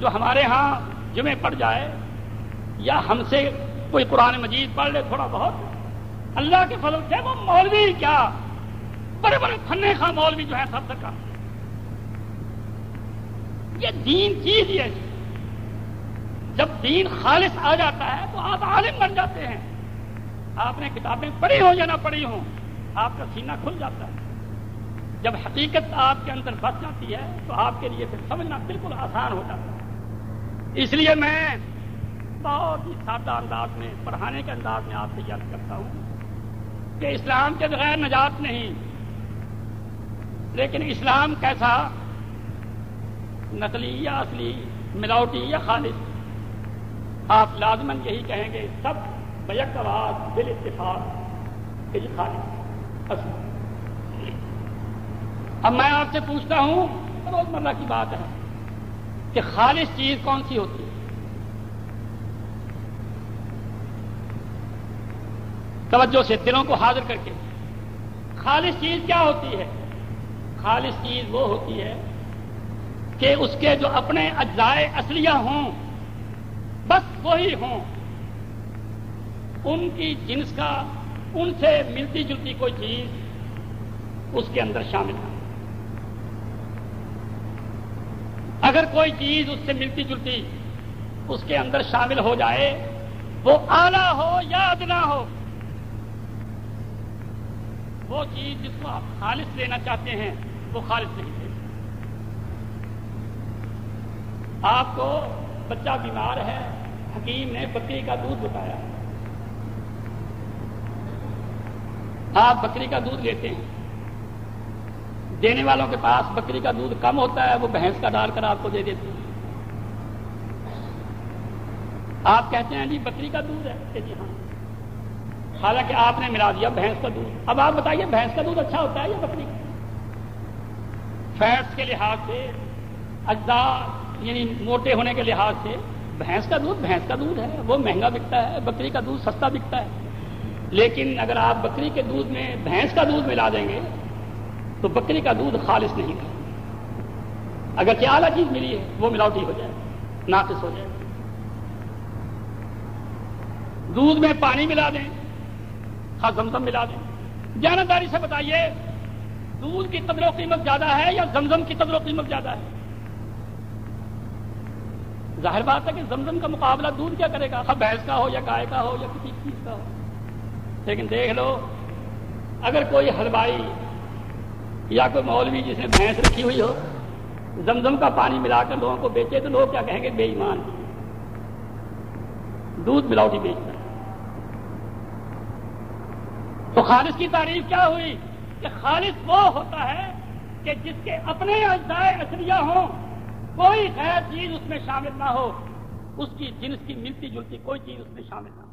جو ہمارے ہاں جمعے پڑ جائے، یا ہم سے کوئی قرآن مجید پڑھ لے تھوڑا بہت۔ اللہ کے فضل سے وہ مولوی کیا؟ بڑے بڑے کھنے خاں مولوی جو ہے سب کا یہ دین چیز یہ جب دین خالص آ جاتا ہے تو آپ عالم بن جاتے ہیں۔ آپ نے کتابیں پڑھی ہوں یا نہ پڑھی ہوں، آپ کا سینہ کھل جاتا ہے۔ جب حقیقت آپ کے اندر بس جاتی ہے تو آپ کے لیے پھر سمجھنا بالکل آسان ہو جاتا ہے۔ اس لیے میں بہت ہی سادہ انداز میں، پڑھانے کے انداز میں آپ سے یاد کرتا ہوں کہ اسلام کے بغیر نجات نہیں۔ لیکن اسلام کیسا؟ نقلی یا اصلی، ملاوٹی یا خالص۔ آپ لازمن یہی کہیں گے، سب بیک آواز بل اتفاق کہ یہ خالص۔ اصل۔ اب میں آپ سے پوچھتا ہوں روز مرہ کی بات ہے کہ خالص چیز کون سی ہوتی ہے؟ توجہ سے دلوں کو حاضر کر کے۔ خالص چیز کیا ہوتی ہے؟ خالص چیز وہ ہوتی ہے کہ اس کے جو اپنے اجزائے اصلیہ ہوں، بس وہی ہوں۔ ان کی جنس کا، ان سے ملتی جلتی کوئی چیز اس کے اندر شامل ہے اگر کوئی چیز اس سے ملتی جلتی اس کے اندر شامل ہو جائے، وہ آلہ ہو یا ادنا ہو، وہ چیز جس کو آپ خالص لینا چاہتے ہیں، وہ خالص نہیں لے آپ کو بچہ بیمار ہے، حکیم نے بکری کا دودھ بتایا۔ آپ بکری کا دودھ لیتے ہیں۔ دینے والوں کے پاس بکری کا دودھ کم ہوتا ہے، وہ بھینس کا ڈال کر آپ کو دے دیتے ہیں۔ آپ کہتے ہیں جی بکری کا دودھ ہے۔ جی ہاں۔ حالانکہ آپ نے ملا دیا بھینس کا دودھ۔ اب آپ بتائیے بھینس کا دودھ اچھا ہوتا ہے یا بکری کا؟ فیٹس کے لحاظ سے اجزا یعنی موٹے ہونے کے لحاظ سے بھینس کا دودھ بھینس کا دودھ ہے۔ وہ مہنگا بکتا ہے، بکری کا دودھ سستا بکتا ہے۔ لیکن اگر آپ بکری کے دودھ میں بھینس کا دودھ ملا دیں گے تو بکری کا دودھ خالص نہیں تھا۔ اگر کیا اعلیٰ چیز ملی ہے، وہ ملاوٹی ہو جائے، ناقص ہو جائے۔ دودھ میں پانی ملا دیں ہاں زمزم ملا دیں۔ جانبداری سے بتائیے، دودھ کی قدر و قیمت زیادہ ہے یا زمزم کی قدر و قیمت زیادہ ہے؟ ظاہر بات ہے کہ زمزم کا مقابلہ دودھ کیا کرے گا؟ ہاں، بھینس کا ہو یا گائے کا ہو یا کسی چیز کا ہو۔ لیکن دیکھ لو، اگر کوئی ہلوائی یا کوئی مولوی جس نے بھینس رکھی ہوئی ہو، زمزم کا پانی ملا کر لوگوں کو بیچے، تو لوگ کیا کہیں گے؟ بے ایمان۔ دودھ ملاوٹی جی بیچتا تو خالص کی تعریف کیا ہوئی؟ کہ خالص وہ ہوتا ہے کہ جس کے اپنے اجزائے اصلیہ ہوں، کوئی غیر چیز اس میں شامل نہ ہو۔ اس کی جنس کی ملتی جلتی کوئی چیز اس میں شامل نہ ہو۔